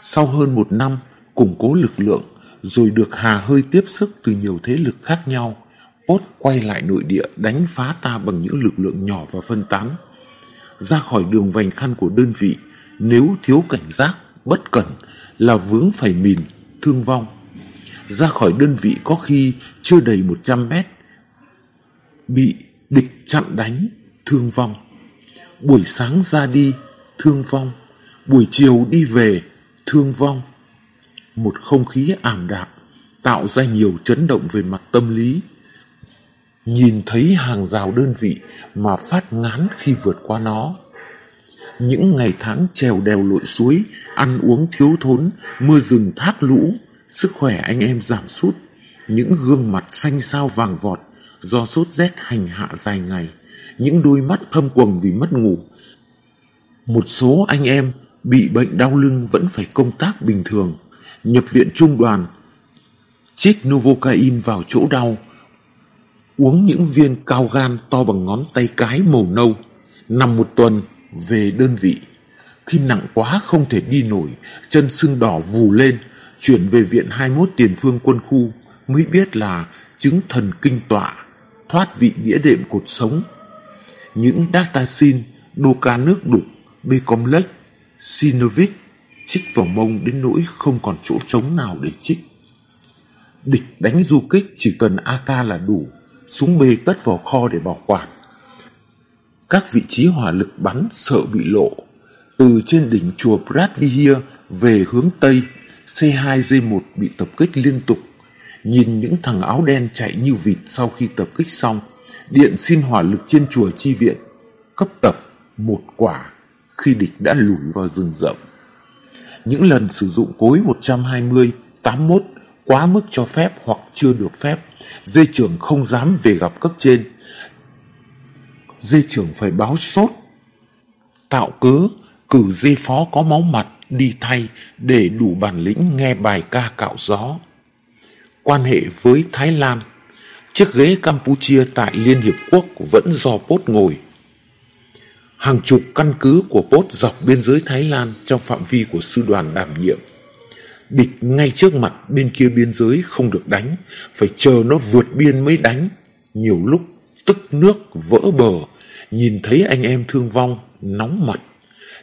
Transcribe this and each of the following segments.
Sau hơn một năm củng cố lực lượng rồi được hà hơi tiếp sức từ nhiều thế lực khác nhau, Pốt quay lại nội địa đánh phá ta bằng những lực lượng nhỏ và phân tán. Ra khỏi đường vành khăn của đơn vị, nếu thiếu cảnh giác, bất cẩn là vướng phải mìn, thương vong. Ra khỏi đơn vị có khi chưa đầy 100 mét, bị địch chặn đánh, thương vong. Buổi sáng ra đi, thương vong. Buổi chiều đi về, thương vong. Một không khí ảm đạm tạo ra nhiều chấn động về mặt tâm lý. Nhìn thấy hàng rào đơn vị mà phát ngán khi vượt qua nó. Những ngày tháng trèo đèo lội suối, ăn uống thiếu thốn, mưa rừng thác lũ, sức khỏe anh em giảm sút. Những gương mặt xanh xao vàng vọt do sốt rét hành hạ dài ngày. Những đôi mắt thâm quầng vì mất ngủ. Một số anh em bị bệnh đau lưng vẫn phải công tác bình thường. Nhập viện trung đoàn, chích Novocaine vào chỗ đau, uống những viên cao gan to bằng ngón tay cái màu nâu, nằm một tuần về đơn vị. Khi nặng quá không thể đi nổi, chân sưng đỏ vù lên, chuyển về viện 21 tiền phương quân khu mới biết là chứng thần kinh tọa, thoát vị đĩa đệm cột sống. Những Dactasin, đô ca nước đục, Becomlex, Sinovic chích vào mông đến nỗi không còn chỗ trống nào để chích. Địch đánh du kích chỉ cần AK là đủ, súng B cất vào kho để bảo quản. Các vị trí hỏa lực bắn sợ bị lộ. Từ trên đỉnh chùa Bradvihir về hướng Tây, C2G1 bị tập kích liên tục. Nhìn những thằng áo đen chạy như vịt sau khi tập kích xong, điện xin hỏa lực trên chùa chi viện, cấp tập một quả khi địch đã lùi vào rừng rậm. Những lần sử dụng cối 120, 81 quá mức cho phép hoặc chưa được phép, dây trưởng không dám về gặp cấp trên. Dây trưởng phải báo sốt, tạo cớ, cử dây phó có máu mặt đi thay để đủ bản lĩnh nghe bài ca cạo gió. Quan hệ với Thái Lan, chiếc ghế Campuchia tại Liên Hiệp Quốc vẫn do Pốt ngồi. Hàng chục căn cứ của Pốt dọc biên giới Thái Lan trong phạm vi của sư đoàn đảm nhiệm. Địch ngay trước mặt bên kia biên giới không được đánh, phải chờ nó vượt biên mới đánh. Nhiều lúc tức nước vỡ bờ, nhìn thấy anh em thương vong, nóng mặt.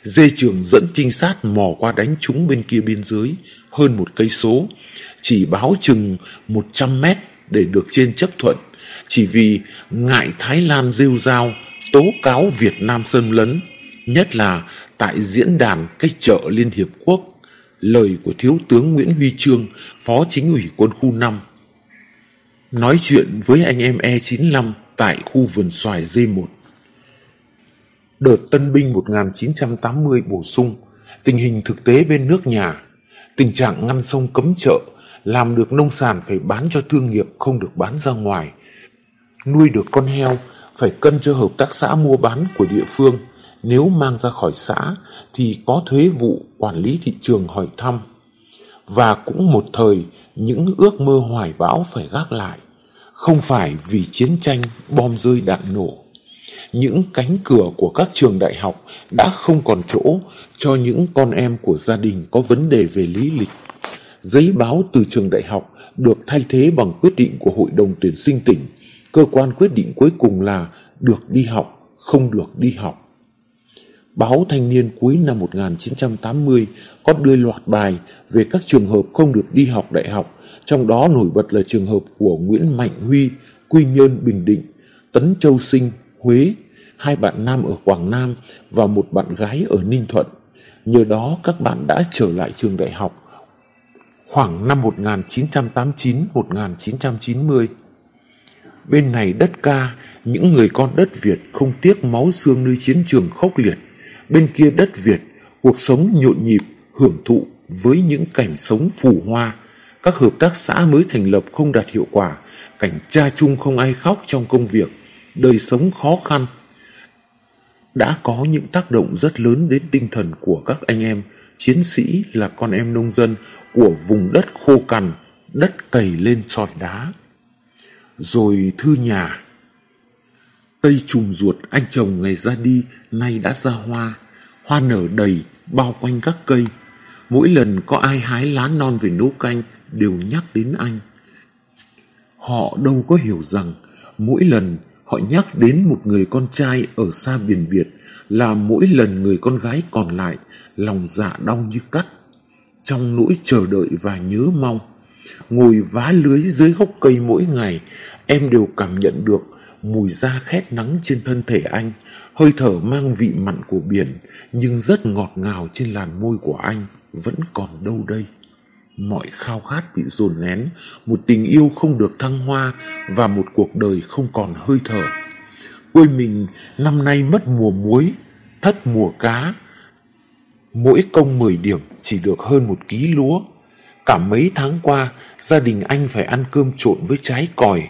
Dê trường dẫn trinh sát mò qua đánh chúng bên kia biên giới hơn một cây số, chỉ báo chừng 100 mét để được trên chấp thuận, chỉ vì ngại Thái Lan rêu rao tố cáo Việt Nam xâm lấn, nhất là tại diễn đàn cách chợ Liên Hiệp Quốc lời của Thiếu tướng Nguyễn Huy Trương, Phó Chính ủy quân khu 5. Nói chuyện với anh em E95 tại khu vườn xoài D1. Đợt tân binh 1980 bổ sung, tình hình thực tế bên nước nhà, tình trạng ngăn sông cấm chợ, làm được nông sản phải bán cho thương nghiệp không được bán ra ngoài. Nuôi được con heo phải cân cho hợp tác xã mua bán của địa phương, nếu mang ra khỏi xã thì có thuế vụ quản lý thị trường hỏi thăm. Và cũng một thời những ước mơ hoài bão phải gác lại, không phải vì chiến tranh bom rơi đạn nổ. Những cánh cửa của các trường đại học đã không còn chỗ cho những con em của gia đình có vấn đề về lý lịch. Giấy báo từ trường đại học được thay thế bằng quyết định của Hội đồng tuyển sinh tỉnh. Cơ quan quyết định cuối cùng là được đi học, không được đi học. Báo Thanh niên cuối năm 1980 có đưa loạt bài về các trường hợp không được đi học đại học, trong đó nổi bật là trường hợp của Nguyễn Mạnh Huy, Quy Nhơn, Bình Định, Tấn Châu Sinh, Huế, hai bạn nam ở Quảng Nam và một bạn gái ở Ninh Thuận. Nhờ đó các bạn đã trở lại trường đại học khoảng năm 1989-1990. Bên này đất ca, những người con đất Việt không tiếc máu xương nơi chiến trường khốc liệt bên kia đất Việt, cuộc sống nhộn nhịp, hưởng thụ với những cảnh sống phù hoa. Các hợp tác xã mới thành lập không đạt hiệu quả, cảnh cha chung không ai khóc trong công việc, đời sống khó khăn. Đã có những tác động rất lớn đến tinh thần của các anh em, chiến sĩ là con em nông dân của vùng đất khô cằn, đất cày lên sỏi đá. Rồi thư nhà, Cây trùm ruột anh chồng ngày ra đi nay đã ra hoa, hoa nở đầy bao quanh các cây. Mỗi lần có ai hái lá non về nấu canh đều nhắc đến anh. Họ đâu có hiểu rằng mỗi lần họ nhắc đến một người con trai ở xa biển biệt là mỗi lần người con gái còn lại lòng dạ đau như cắt. Trong nỗi chờ đợi và nhớ mong, ngồi vá lưới dưới gốc cây mỗi ngày, em đều cảm nhận được mùi da khét nắng trên thân thể anh, hơi thở mang vị mặn của biển nhưng rất ngọt ngào trên làn môi của anh vẫn còn đâu đây. Mọi khao khát bị dồn nén, một tình yêu không được thăng hoa và một cuộc đời không còn hơi thở. Quê mình năm nay mất mùa muối, thất mùa cá. Mỗi công 10 điểm chỉ được hơn một ký lúa. Cả mấy tháng qua, gia đình anh phải ăn cơm trộn với trái còi.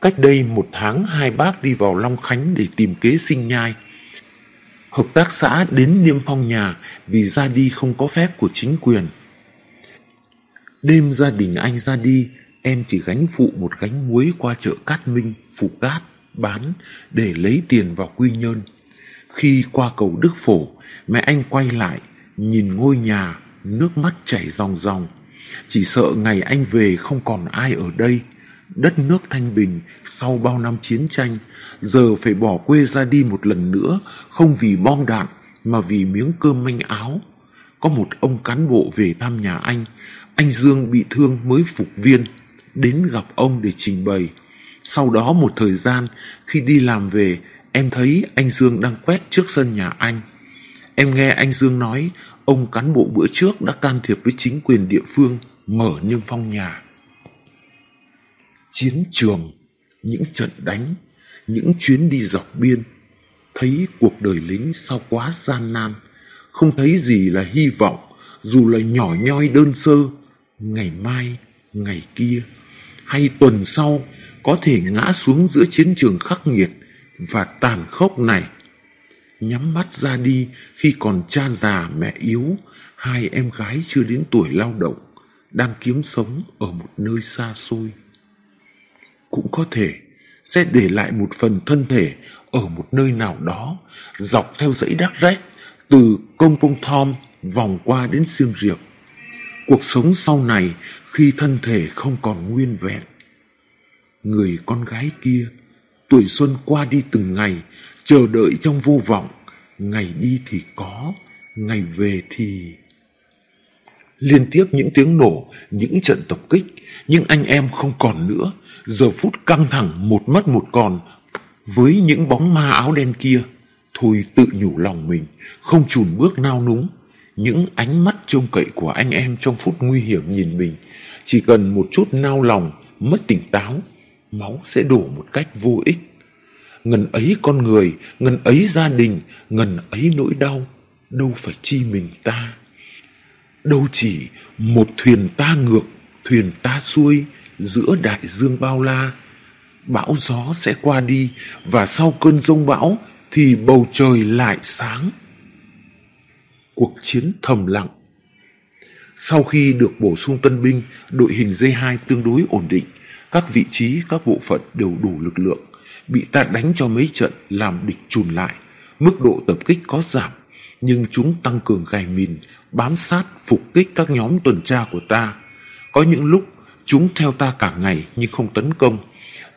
Cách đây một tháng hai bác đi vào Long Khánh để tìm kế sinh nhai. Hợp tác xã đến niêm phong nhà vì ra đi không có phép của chính quyền. Đêm gia đình anh ra đi, em chỉ gánh phụ một gánh muối qua chợ Cát Minh, phụ Cát, bán để lấy tiền vào quy nhơn. Khi qua cầu Đức Phổ, mẹ anh quay lại, nhìn ngôi nhà, nước mắt chảy ròng ròng. Chỉ sợ ngày anh về không còn ai ở đây. Đất nước thanh bình sau bao năm chiến tranh, giờ phải bỏ quê ra đi một lần nữa, không vì bom đạn mà vì miếng cơm manh áo. Có một ông cán bộ về thăm nhà anh, anh Dương bị thương mới phục viên, đến gặp ông để trình bày. Sau đó một thời gian, khi đi làm về, em thấy anh Dương đang quét trước sân nhà anh. Em nghe anh Dương nói, ông cán bộ bữa trước đã can thiệp với chính quyền địa phương, mở niêm phong nhà. Chiến trường, những trận đánh, những chuyến đi dọc biên, thấy cuộc đời lính sao quá gian nan, không thấy gì là hy vọng, dù là nhỏ nhoi đơn sơ, ngày mai, ngày kia, hay tuần sau có thể ngã xuống giữa chiến trường khắc nghiệt và tàn khốc này. Nhắm mắt ra đi khi còn cha già mẹ yếu, hai em gái chưa đến tuổi lao động, đang kiếm sống ở một nơi xa xôi. Cũng có thể sẽ để lại một phần thân thể ở một nơi nào đó, dọc theo dãy đắc rách, từ công công thom vòng qua đến siêm Riệp. Cuộc sống sau này khi thân thể không còn nguyên vẹn. Người con gái kia, tuổi xuân qua đi từng ngày, chờ đợi trong vô vọng, ngày đi thì có, ngày về thì... Liên tiếp những tiếng nổ, những trận tập kích, nhưng anh em không còn nữa, giờ phút căng thẳng một mất một còn, với những bóng ma áo đen kia. Thôi tự nhủ lòng mình, không chùn bước nao núng, những ánh mắt trông cậy của anh em trong phút nguy hiểm nhìn mình, chỉ cần một chút nao lòng, mất tỉnh táo, máu sẽ đổ một cách vô ích. Ngần ấy con người, ngần ấy gia đình, ngần ấy nỗi đau, đâu phải chi mình ta. Đâu chỉ một thuyền ta ngược, thuyền ta xuôi, giữa đại dương bao la. Bão gió sẽ qua đi, và sau cơn rông bão thì bầu trời lại sáng cuộc chiến thầm lặng. Sau khi được bổ sung tân binh, đội hình D2 tương đối ổn định, các vị trí, các bộ phận đều đủ lực lượng, bị ta đánh cho mấy trận làm địch chùn lại. Mức độ tập kích có giảm, nhưng chúng tăng cường gài mìn, bám sát, phục kích các nhóm tuần tra của ta. Có những lúc chúng theo ta cả ngày nhưng không tấn công.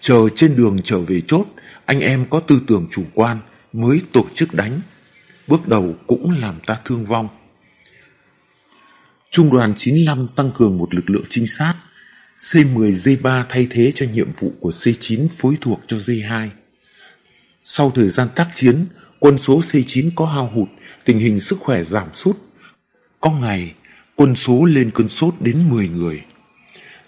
Chờ trên đường trở về chốt, anh em có tư tưởng chủ quan mới tổ chức đánh bước đầu cũng làm ta thương vong. Trung đoàn 95 tăng cường một lực lượng trinh sát, C10J3 thay thế cho nhiệm vụ của C9 phối thuộc cho J2. Sau thời gian tác chiến, quân số C9 có hao hụt, tình hình sức khỏe giảm sút. Có ngày, quân số lên cơn sốt đến 10 người.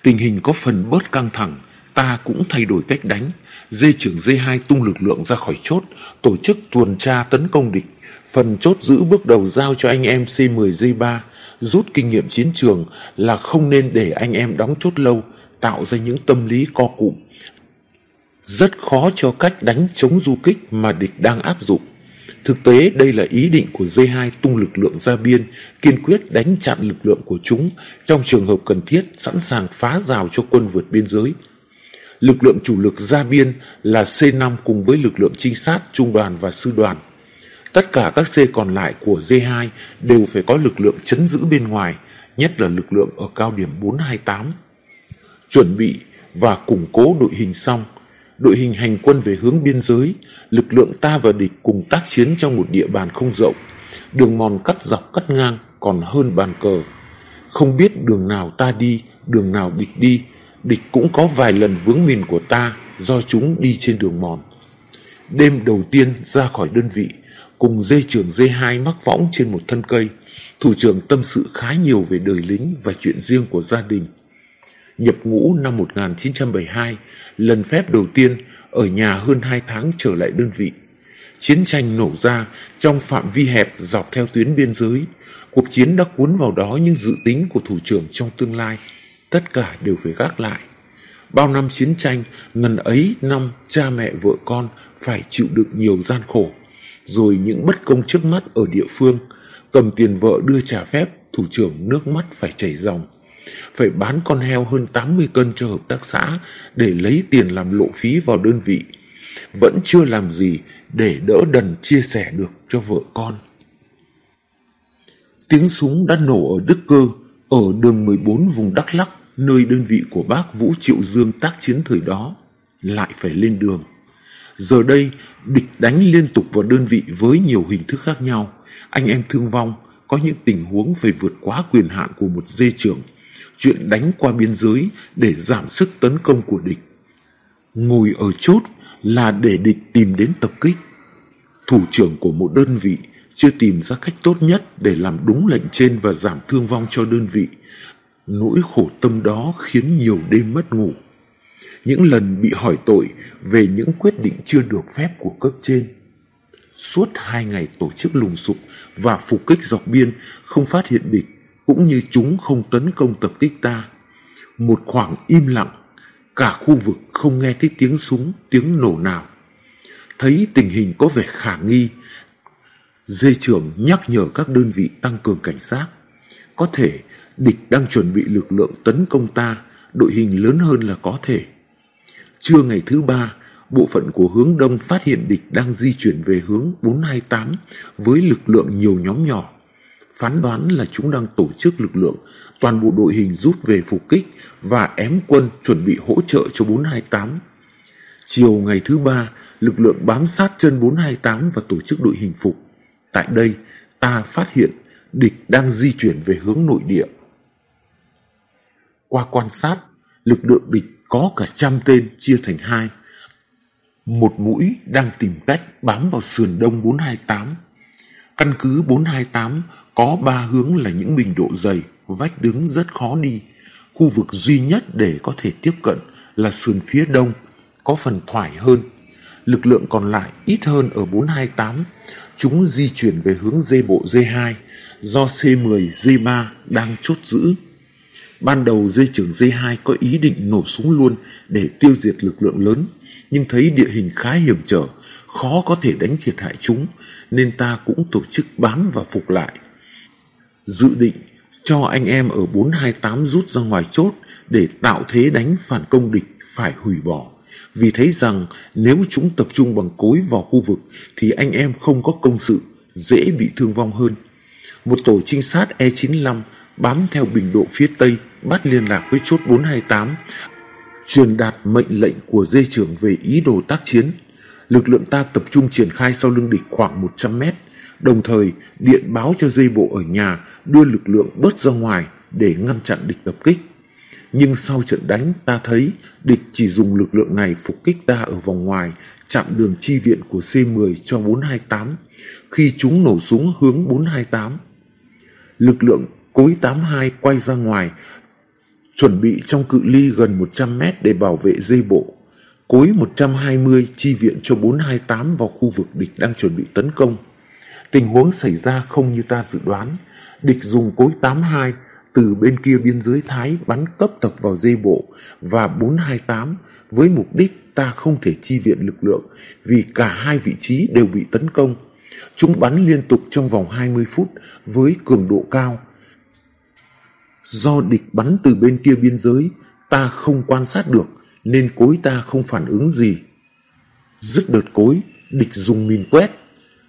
Tình hình có phần bớt căng thẳng, ta cũng thay đổi cách đánh. Dê trưởng D2 tung lực lượng ra khỏi chốt, tổ chức tuần tra tấn công địch, Phần chốt giữ bước đầu giao cho anh em C10J3 rút kinh nghiệm chiến trường là không nên để anh em đóng chốt lâu, tạo ra những tâm lý co cụm. Rất khó cho cách đánh chống du kích mà địch đang áp dụng. Thực tế đây là ý định của D2 tung lực lượng ra biên, kiên quyết đánh chặn lực lượng của chúng trong trường hợp cần thiết sẵn sàng phá rào cho quân vượt biên giới. Lực lượng chủ lực ra biên là C5 cùng với lực lượng trinh sát, trung đoàn và sư đoàn. Tất cả các C còn lại của D2 đều phải có lực lượng chấn giữ bên ngoài, nhất là lực lượng ở cao điểm 428. Chuẩn bị và củng cố đội hình xong, đội hình hành quân về hướng biên giới, lực lượng ta và địch cùng tác chiến trong một địa bàn không rộng, đường mòn cắt dọc cắt ngang còn hơn bàn cờ. Không biết đường nào ta đi, đường nào địch đi, địch cũng có vài lần vướng mìn của ta do chúng đi trên đường mòn. Đêm đầu tiên ra khỏi đơn vị, cùng dây trường dây hai mắc võng trên một thân cây, thủ trưởng tâm sự khá nhiều về đời lính và chuyện riêng của gia đình. Nhập ngũ năm 1972, lần phép đầu tiên ở nhà hơn hai tháng trở lại đơn vị. Chiến tranh nổ ra trong phạm vi hẹp dọc theo tuyến biên giới. Cuộc chiến đã cuốn vào đó những dự tính của thủ trưởng trong tương lai. Tất cả đều phải gác lại. Bao năm chiến tranh, ngần ấy năm cha mẹ vợ con phải chịu đựng nhiều gian khổ. Rồi những bất công trước mắt ở địa phương, cầm tiền vợ đưa trả phép, thủ trưởng nước mắt phải chảy ròng. Phải bán con heo hơn 80 cân cho hợp tác xã để lấy tiền làm lộ phí vào đơn vị. Vẫn chưa làm gì để đỡ đần chia sẻ được cho vợ con. Tiếng súng đã nổ ở Đức Cơ, ở đường 14 vùng Đắk Lắk, nơi đơn vị của bác Vũ Triệu Dương tác chiến thời đó, lại phải lên đường. Giờ đây, địch đánh liên tục vào đơn vị với nhiều hình thức khác nhau. Anh em thương vong, có những tình huống phải vượt quá quyền hạn của một dê trưởng. Chuyện đánh qua biên giới để giảm sức tấn công của địch. Ngồi ở chốt là để địch tìm đến tập kích. Thủ trưởng của một đơn vị chưa tìm ra cách tốt nhất để làm đúng lệnh trên và giảm thương vong cho đơn vị. Nỗi khổ tâm đó khiến nhiều đêm mất ngủ. Những lần bị hỏi tội về những quyết định chưa được phép của cấp trên. Suốt hai ngày tổ chức lùng sục và phục kích dọc biên không phát hiện địch cũng như chúng không tấn công tập kích ta. Một khoảng im lặng, cả khu vực không nghe thấy tiếng súng, tiếng nổ nào. Thấy tình hình có vẻ khả nghi, dây trưởng nhắc nhở các đơn vị tăng cường cảnh sát. Có thể địch đang chuẩn bị lực lượng tấn công ta, đội hình lớn hơn là có thể. Trưa ngày thứ ba, bộ phận của hướng đông phát hiện địch đang di chuyển về hướng 428 với lực lượng nhiều nhóm nhỏ. Phán đoán là chúng đang tổ chức lực lượng, toàn bộ đội hình rút về phục kích và ém quân chuẩn bị hỗ trợ cho 428. Chiều ngày thứ ba, lực lượng bám sát chân 428 và tổ chức đội hình phục. Tại đây, ta phát hiện địch đang di chuyển về hướng nội địa. Qua quan sát, lực lượng địch có cả trăm tên chia thành hai. Một mũi đang tìm cách bám vào sườn đông 428. Căn cứ 428 có ba hướng là những bình độ dày, vách đứng rất khó đi. Khu vực duy nhất để có thể tiếp cận là sườn phía đông, có phần thoải hơn. Lực lượng còn lại ít hơn ở 428. Chúng di chuyển về hướng dây bộ D2 do C10, D3 đang chốt giữ. Ban đầu dây trưởng D2 có ý định nổ súng luôn để tiêu diệt lực lượng lớn, nhưng thấy địa hình khá hiểm trở, khó có thể đánh thiệt hại chúng, nên ta cũng tổ chức bám và phục lại. Dự định cho anh em ở 428 rút ra ngoài chốt để tạo thế đánh phản công địch phải hủy bỏ. Vì thấy rằng nếu chúng tập trung bằng cối vào khu vực thì anh em không có công sự, dễ bị thương vong hơn. Một tổ trinh sát E95 bám theo bình độ phía Tây bắt liên lạc với chốt 428, truyền đạt mệnh lệnh của dây trưởng về ý đồ tác chiến. Lực lượng ta tập trung triển khai sau lưng địch khoảng 100 mét, đồng thời điện báo cho dây bộ ở nhà đưa lực lượng bớt ra ngoài để ngăn chặn địch tập kích. Nhưng sau trận đánh ta thấy địch chỉ dùng lực lượng này phục kích ta ở vòng ngoài chặn đường chi viện của C10 cho 428 khi chúng nổ súng hướng 428. Lực lượng cối 82 quay ra ngoài, chuẩn bị trong cự ly gần 100 mét để bảo vệ dây bộ. Cối 120 chi viện cho 428 vào khu vực địch đang chuẩn bị tấn công. Tình huống xảy ra không như ta dự đoán. Địch dùng cối 82 từ bên kia biên giới Thái bắn cấp tập vào dây bộ và 428 với mục đích ta không thể chi viện lực lượng vì cả hai vị trí đều bị tấn công. Chúng bắn liên tục trong vòng 20 phút với cường độ cao Do địch bắn từ bên kia biên giới, ta không quan sát được, nên cối ta không phản ứng gì. Dứt đợt cối, địch dùng mìn quét.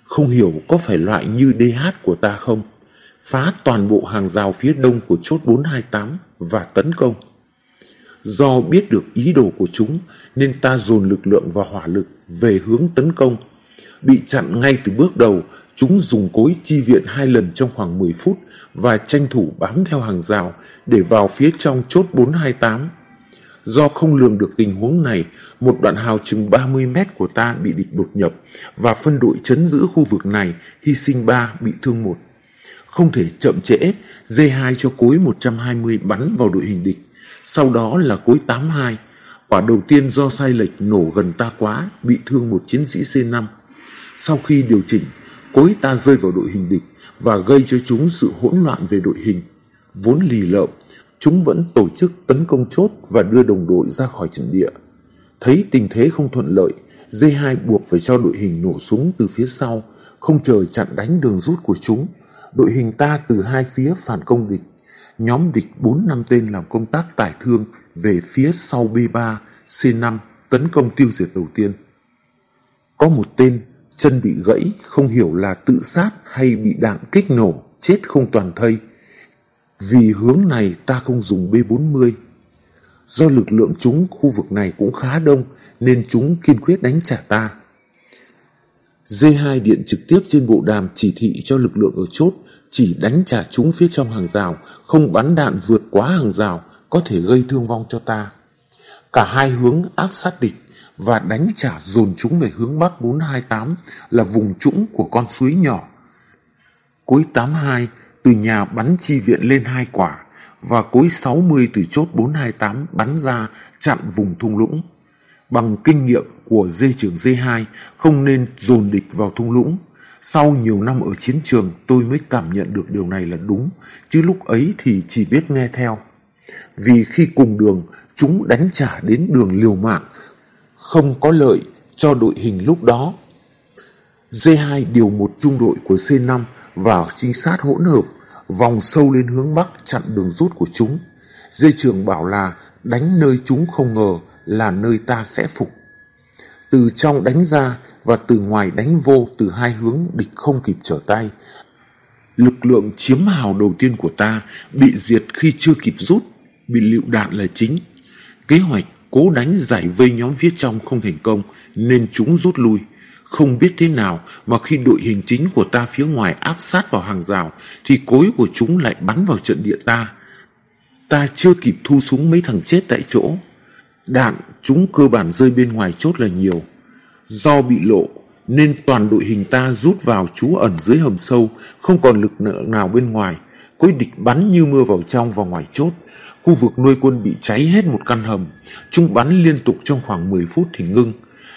Không hiểu có phải loại như DH của ta không? phá toàn bộ hàng rào phía đông của chốt 428 và tấn công. Do biết được ý đồ của chúng nên ta dồn lực lượng và hỏa lực về hướng tấn công. Bị chặn ngay từ bước đầu, chúng dùng cối chi viện hai lần trong khoảng 10 phút và tranh thủ bám theo hàng rào để vào phía trong chốt 428. Do không lường được tình huống này, một đoạn hào chừng 30 mét của ta bị địch đột nhập và phân đội chấn giữ khu vực này hy sinh 3 bị thương một. Không thể chậm trễ, D2 cho cối 120 bắn vào đội hình địch, sau đó là cối 82. Quả đầu tiên do sai lệch nổ gần ta quá, bị thương một chiến sĩ C5. Sau khi điều chỉnh, cối ta rơi vào đội hình địch và gây cho chúng sự hỗn loạn về đội hình. Vốn lì lợm, chúng vẫn tổ chức tấn công chốt và đưa đồng đội ra khỏi trận địa. Thấy tình thế không thuận lợi, D2 buộc phải cho đội hình nổ súng từ phía sau, không chờ chặn đánh đường rút của chúng. Đội hình ta từ hai phía phản công địch. Nhóm địch 4 năm tên làm công tác tải thương về phía sau B3, C5 tấn công tiêu diệt đầu tiên. Có một tên chân bị gãy không hiểu là tự sát hay bị đạn kích nổ, chết không toàn thây. Vì hướng này ta không dùng B40. Do lực lượng chúng khu vực này cũng khá đông nên chúng kiên quyết đánh trả ta. D2 điện trực tiếp trên bộ đàm chỉ thị cho lực lượng ở chốt chỉ đánh trả chúng phía trong hàng rào, không bắn đạn vượt quá hàng rào, có thể gây thương vong cho ta. Cả hai hướng áp sát địch và đánh trả dồn chúng về hướng Bắc 428 là vùng trũng của con suối nhỏ. Cối 82 từ nhà bắn chi viện lên hai quả và cối 60 từ chốt 428 bắn ra chặn vùng thung lũng. Bằng kinh nghiệm của dê trưởng dê 2 không nên dồn địch vào thung lũng. Sau nhiều năm ở chiến trường tôi mới cảm nhận được điều này là đúng, chứ lúc ấy thì chỉ biết nghe theo. Vì khi cùng đường, chúng đánh trả đến đường liều mạng, không có lợi cho đội hình lúc đó. D2 điều một trung đội của C5 vào trinh sát hỗn hợp, vòng sâu lên hướng Bắc chặn đường rút của chúng. Dây trường bảo là đánh nơi chúng không ngờ là nơi ta sẽ phục. Từ trong đánh ra và từ ngoài đánh vô từ hai hướng địch không kịp trở tay. Lực lượng chiếm hào đầu tiên của ta bị diệt khi chưa kịp rút, bị lựu đạn là chính. Kế hoạch cố đánh giải vây nhóm phía trong không thành công nên chúng rút lui. Không biết thế nào mà khi đội hình chính của ta phía ngoài áp sát vào hàng rào thì cối của chúng lại bắn vào trận địa ta. Ta chưa kịp thu súng mấy thằng chết tại chỗ. Đạn chúng cơ bản rơi bên ngoài chốt là nhiều. Do bị lộ nên toàn đội hình ta rút vào trú ẩn dưới hầm sâu, không còn lực lượng nào bên ngoài. Cối địch bắn như mưa vào trong và ngoài chốt. Khu vực nuôi quân bị cháy hết một căn hầm. Chúng bắn liên tục trong khoảng 10 phút thì ngưng.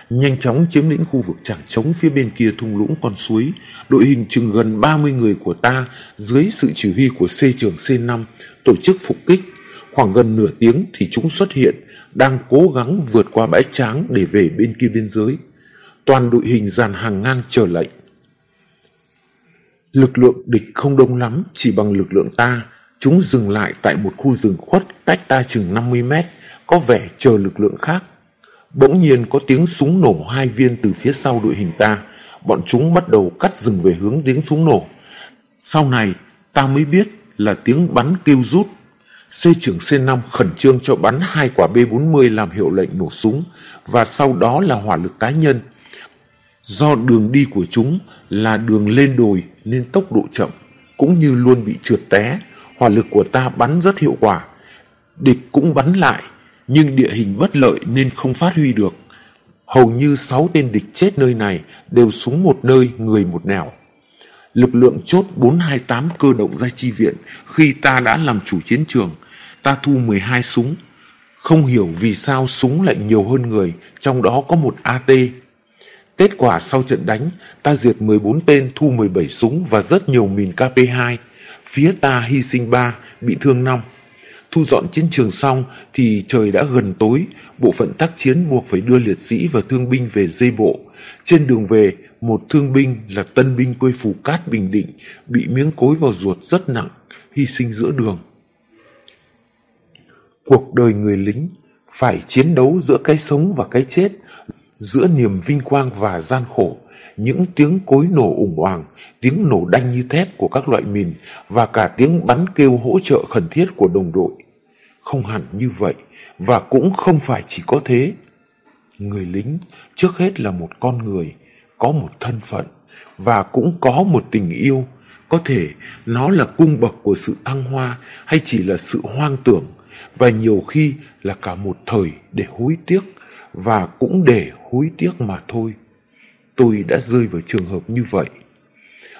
Nhanh chóng chiếm lĩnh khu vực chẳng trống phía bên kia thung lũng con suối. Đội hình chừng gần 30 người của ta dưới sự chỉ huy của C trưởng C5 tổ chức phục kích. Khoảng gần nửa tiếng thì chúng xuất hiện, đang cố gắng vượt qua bãi tráng để về bên kia biên giới. Toàn đội hình dàn hàng ngang chờ lệnh. Lực lượng địch không đông lắm, chỉ bằng lực lượng ta. Chúng dừng lại tại một khu rừng khuất cách ta chừng 50 mét, có vẻ chờ lực lượng khác. Bỗng nhiên có tiếng súng nổ hai viên từ phía sau đội hình ta. Bọn chúng bắt đầu cắt rừng về hướng tiếng súng nổ. Sau này, ta mới biết là tiếng bắn kêu rút. C trưởng C5 khẩn trương cho bắn hai quả B40 làm hiệu lệnh nổ súng và sau đó là hỏa lực cá nhân. Do đường đi của chúng là đường lên đồi nên tốc độ chậm, cũng như luôn bị trượt té, hỏa lực của ta bắn rất hiệu quả. Địch cũng bắn lại, nhưng địa hình bất lợi nên không phát huy được. Hầu như sáu tên địch chết nơi này đều xuống một nơi, người một nẻo. Lực lượng chốt 428 cơ động ra chi viện khi ta đã làm chủ chiến trường. Ta thu 12 súng. Không hiểu vì sao súng lại nhiều hơn người, trong đó có một AT. Kết quả sau trận đánh, ta diệt 14 tên thu 17 súng và rất nhiều mìn KP2. Phía ta hy sinh ba bị thương năm Thu dọn chiến trường xong thì trời đã gần tối, bộ phận tác chiến buộc phải đưa liệt sĩ và thương binh về dây bộ. Trên đường về, một thương binh là tân binh quê Phù Cát Bình Định bị miếng cối vào ruột rất nặng, hy sinh giữa đường. Cuộc đời người lính phải chiến đấu giữa cái sống và cái chết. Giữa niềm vinh quang và gian khổ, những tiếng cối nổ ủng hoàng, tiếng nổ đanh như thép của các loại mìn và cả tiếng bắn kêu hỗ trợ khẩn thiết của đồng đội. Không hẳn như vậy, và cũng không phải chỉ có thế. Người lính trước hết là một con người, có một thân phận và cũng có một tình yêu. Có thể nó là cung bậc của sự thăng hoa hay chỉ là sự hoang tưởng và nhiều khi là cả một thời để hối tiếc và cũng để hối tiếc mà thôi. Tôi đã rơi vào trường hợp như vậy.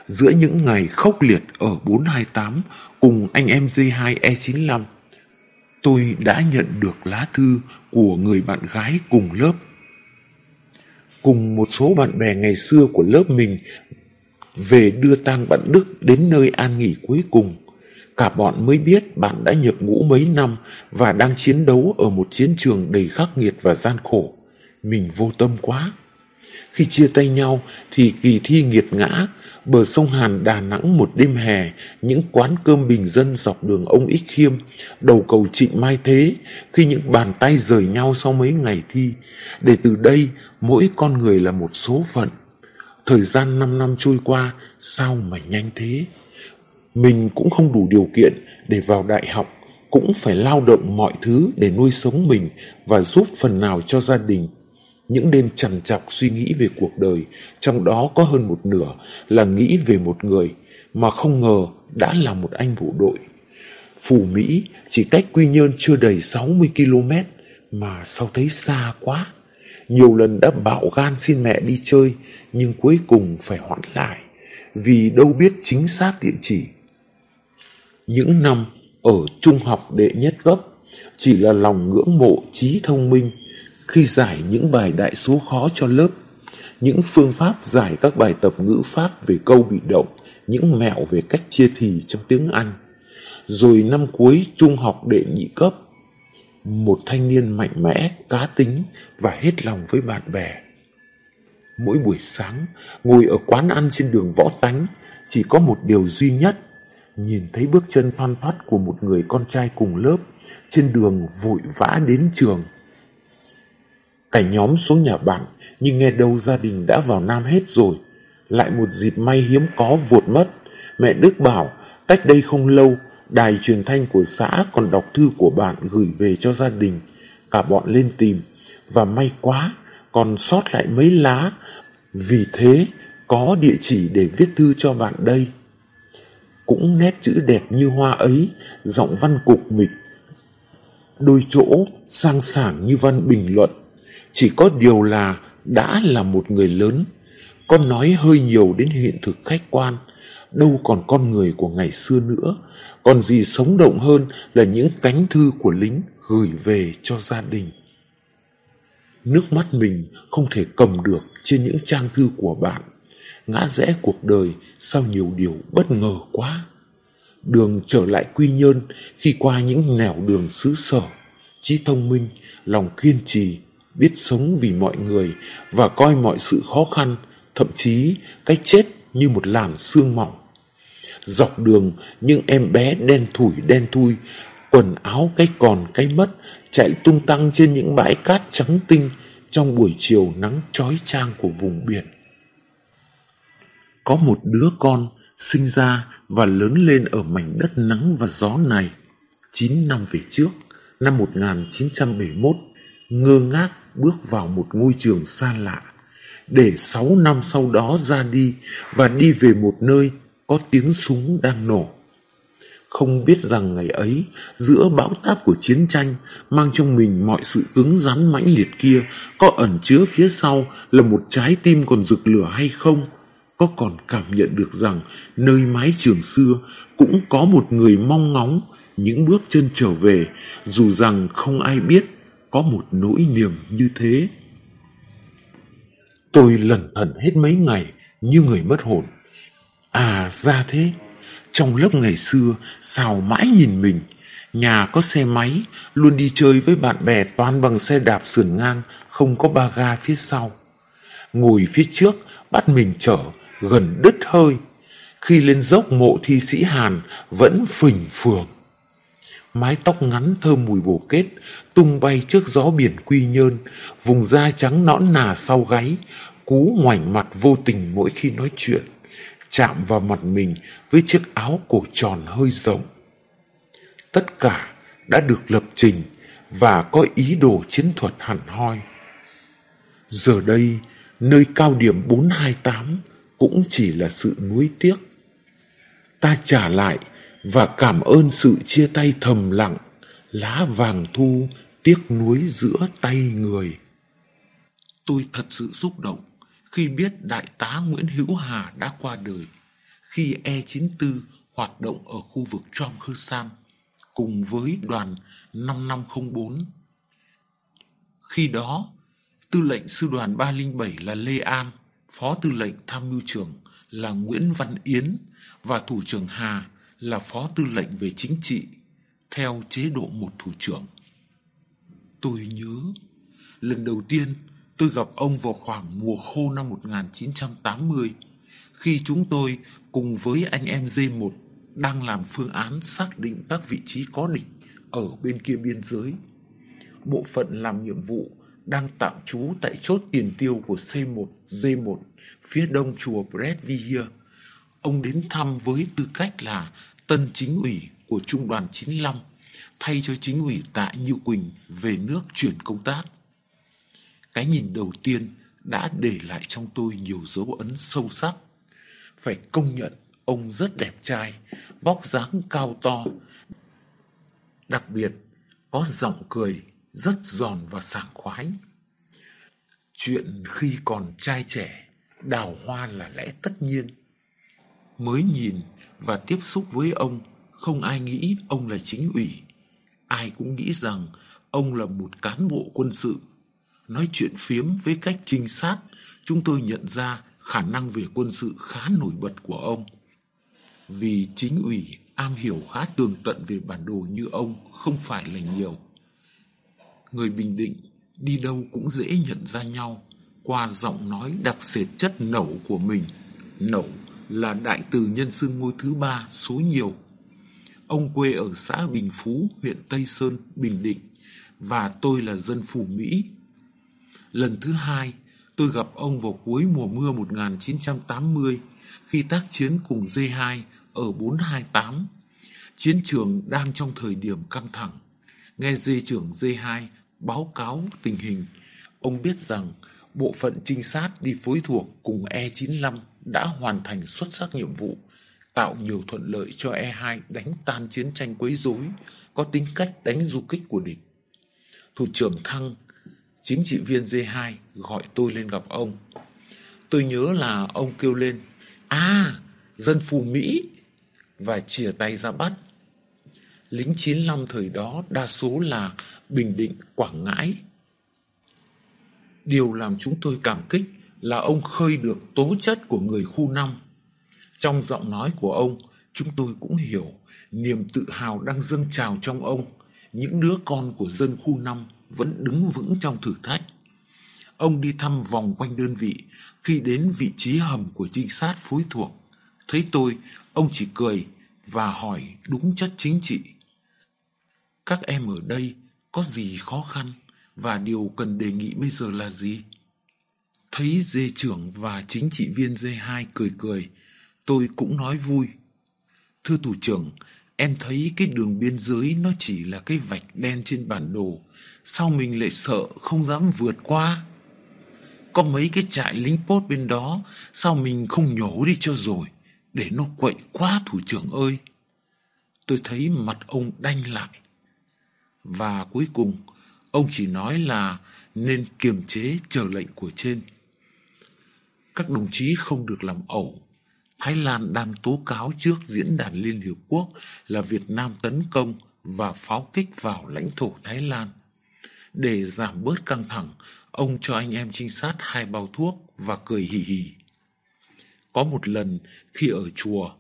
Giữa những ngày khốc liệt ở 428 cùng anh em J2E95, tôi đã nhận được lá thư của người bạn gái cùng lớp. Cùng một số bạn bè ngày xưa của lớp mình về đưa tang bạn Đức đến nơi an nghỉ cuối cùng. Cả bọn mới biết bạn đã nhập ngũ mấy năm và đang chiến đấu ở một chiến trường đầy khắc nghiệt và gian khổ. Mình vô tâm quá. Khi chia tay nhau thì kỳ thi nghiệt ngã, bờ sông Hàn Đà Nẵng một đêm hè, những quán cơm bình dân dọc đường ông Ích Khiêm, đầu cầu trịnh Mai Thế, khi những bàn tay rời nhau sau mấy ngày thi, để từ đây mỗi con người là một số phận. Thời gian 5 năm trôi qua, sao mà nhanh thế? Mình cũng không đủ điều kiện để vào đại học, cũng phải lao động mọi thứ để nuôi sống mình và giúp phần nào cho gia đình. Những đêm trằn trọc suy nghĩ về cuộc đời, trong đó có hơn một nửa là nghĩ về một người mà không ngờ đã là một anh bộ đội. phủ Mỹ chỉ cách Quy Nhơn chưa đầy 60 km mà sao thấy xa quá. Nhiều lần đã bạo gan xin mẹ đi chơi nhưng cuối cùng phải hoãn lại vì đâu biết chính xác địa chỉ. Những năm ở trung học đệ nhất cấp chỉ là lòng ngưỡng mộ trí thông minh khi giải những bài đại số khó cho lớp, những phương pháp giải các bài tập ngữ pháp về câu bị động, những mẹo về cách chia thì trong tiếng Anh. Rồi năm cuối trung học đệ nhị cấp, một thanh niên mạnh mẽ, cá tính và hết lòng với bạn bè. Mỗi buổi sáng, ngồi ở quán ăn trên đường Võ Tánh, chỉ có một điều duy nhất, nhìn thấy bước chân thoăn thoắt của một người con trai cùng lớp trên đường vội vã đến trường. Cả nhóm xuống nhà bạn, nhưng nghe đâu gia đình đã vào Nam hết rồi. Lại một dịp may hiếm có vụt mất. Mẹ Đức bảo, cách đây không lâu, đài truyền thanh của xã còn đọc thư của bạn gửi về cho gia đình. Cả bọn lên tìm, và may quá, còn sót lại mấy lá. Vì thế, có địa chỉ để viết thư cho bạn đây. Cũng nét chữ đẹp như hoa ấy, giọng văn cục mịch, đôi chỗ sang sảng như văn bình luận. Chỉ có điều là đã là một người lớn, con nói hơi nhiều đến hiện thực khách quan, đâu còn con người của ngày xưa nữa, còn gì sống động hơn là những cánh thư của lính gửi về cho gia đình. Nước mắt mình không thể cầm được trên những trang thư của bạn. Ngã rẽ cuộc đời sao nhiều điều bất ngờ quá. Đường trở lại quy nhơn khi qua những nẻo đường xứ sở, trí thông minh, lòng kiên trì, biết sống vì mọi người và coi mọi sự khó khăn, thậm chí cái chết như một làn sương mỏng. Dọc đường những em bé đen thủi đen thui, quần áo cái còn cái mất, chạy tung tăng trên những bãi cát trắng tinh trong buổi chiều nắng trói trang của vùng biển. Có một đứa con sinh ra và lớn lên ở mảnh đất nắng và gió này 9 năm về trước, năm 1971, ngơ ngác bước vào một ngôi trường xa lạ, để sáu năm sau đó ra đi và đi về một nơi có tiếng súng đang nổ. Không biết rằng ngày ấy, giữa bão táp của chiến tranh, mang trong mình mọi sự cứng rắn mãnh liệt kia, có ẩn chứa phía sau là một trái tim còn rực lửa hay không? Có còn cảm nhận được rằng nơi mái trường xưa cũng có một người mong ngóng những bước chân trở về, dù rằng không ai biết có một nỗi niềm như thế. Tôi lẩn thẩn hết mấy ngày như người mất hồn. À ra thế, trong lớp ngày xưa sao mãi nhìn mình, nhà có xe máy, luôn đi chơi với bạn bè toàn bằng xe đạp sườn ngang, không có ba ga phía sau. Ngồi phía trước, bắt mình chở, gần đứt hơi. Khi lên dốc mộ thi sĩ Hàn vẫn phình phường. mái tóc ngắn thơm mùi bồ kết, tung bay trước gió biển quy nhơn, vùng da trắng nõn nà sau gáy, cú ngoảnh mặt vô tình mỗi khi nói chuyện, chạm vào mặt mình với chiếc áo cổ tròn hơi rộng. Tất cả đã được lập trình và có ý đồ chiến thuật hẳn hoi. Giờ đây, nơi cao điểm 428 cũng chỉ là sự nuối tiếc. Ta trả lại và cảm ơn sự chia tay thầm lặng, lá vàng thu tiếc nuối giữa tay người. Tôi thật sự xúc động khi biết đại tá Nguyễn Hữu Hà đã qua đời khi E94 hoạt động ở khu vực Trong Khơ Sam cùng với đoàn 5504. Khi đó, tư lệnh sư đoàn 307 là Lê An, phó tư lệnh tham mưu trưởng là Nguyễn Văn Yến và thủ trưởng Hà là phó tư lệnh về chính trị theo chế độ một thủ trưởng. Tôi nhớ, lần đầu tiên tôi gặp ông vào khoảng mùa khô năm 1980 khi chúng tôi cùng với anh em D1 đang làm phương án xác định các vị trí có địch ở bên kia biên giới. Bộ phận làm nhiệm vụ đang tạm trú tại chốt tiền tiêu của C1, D1 phía đông chùa Bredvihir. Ông đến thăm với tư cách là tân chính ủy của trung đoàn 95 thay cho chính ủy Tạ Như Quỳnh về nước chuyển công tác. Cái nhìn đầu tiên đã để lại trong tôi nhiều dấu ấn sâu sắc. Phải công nhận ông rất đẹp trai, vóc dáng cao to. Đặc biệt, có giọng cười rất giòn và sảng khoái. Chuyện khi còn trai trẻ, đào hoa là lẽ tất nhiên. Mới nhìn và tiếp xúc với ông, không ai nghĩ ông là chính ủy. Ai cũng nghĩ rằng ông là một cán bộ quân sự. Nói chuyện phiếm với cách trinh sát, chúng tôi nhận ra khả năng về quân sự khá nổi bật của ông. Vì chính ủy am hiểu khá tường tận về bản đồ như ông không phải là nhiều. Người Bình Định đi đâu cũng dễ nhận ra nhau qua giọng nói đặc sệt chất nẩu của mình. Nẩu là đại từ nhân xưng ngôi thứ ba số nhiều. Ông quê ở xã Bình Phú, huyện Tây Sơn, Bình Định và tôi là dân phủ Mỹ. Lần thứ hai, tôi gặp ông vào cuối mùa mưa 1980 khi tác chiến cùng D2 ở 428. Chiến trường đang trong thời điểm căng thẳng. Nghe dây trưởng dây 2 báo cáo tình hình, ông biết rằng bộ phận trinh sát đi phối thuộc cùng E95 đã hoàn thành xuất sắc nhiệm vụ, tạo nhiều thuận lợi cho E2 đánh tan chiến tranh quấy rối, có tính cách đánh du kích của địch. Thủ trưởng Thăng, chính trị viên D2 gọi tôi lên gặp ông. Tôi nhớ là ông kêu lên, À, dân phù Mỹ, và chìa tay ra bắt. Lính 95 thời đó đa số là Bình Định, Quảng Ngãi. Điều làm chúng tôi cảm kích là ông khơi được tố chất của người khu năm. Trong giọng nói của ông, chúng tôi cũng hiểu niềm tự hào đang dâng trào trong ông. Những đứa con của dân khu năm vẫn đứng vững trong thử thách. Ông đi thăm vòng quanh đơn vị, khi đến vị trí hầm của trinh sát phối thuộc. Thấy tôi, ông chỉ cười và hỏi đúng chất chính trị. Các em ở đây có gì khó khăn và điều cần đề nghị bây giờ là gì? Thấy dê trưởng và chính trị viên dê hai cười cười, tôi cũng nói vui. Thưa thủ trưởng, em thấy cái đường biên giới nó chỉ là cái vạch đen trên bản đồ. Sao mình lại sợ không dám vượt qua? Có mấy cái trại lính post bên đó, sao mình không nhổ đi cho rồi, để nó quậy quá thủ trưởng ơi. Tôi thấy mặt ông đanh lại. Và cuối cùng, ông chỉ nói là nên kiềm chế chờ lệnh của trên. Các đồng chí không được làm ẩu. Thái Lan đang tố cáo trước diễn đàn Liên Hiệp Quốc là Việt Nam tấn công và pháo kích vào lãnh thổ Thái Lan. Để giảm bớt căng thẳng, ông cho anh em trinh sát hai bao thuốc và cười hì hì. Có một lần khi ở chùa,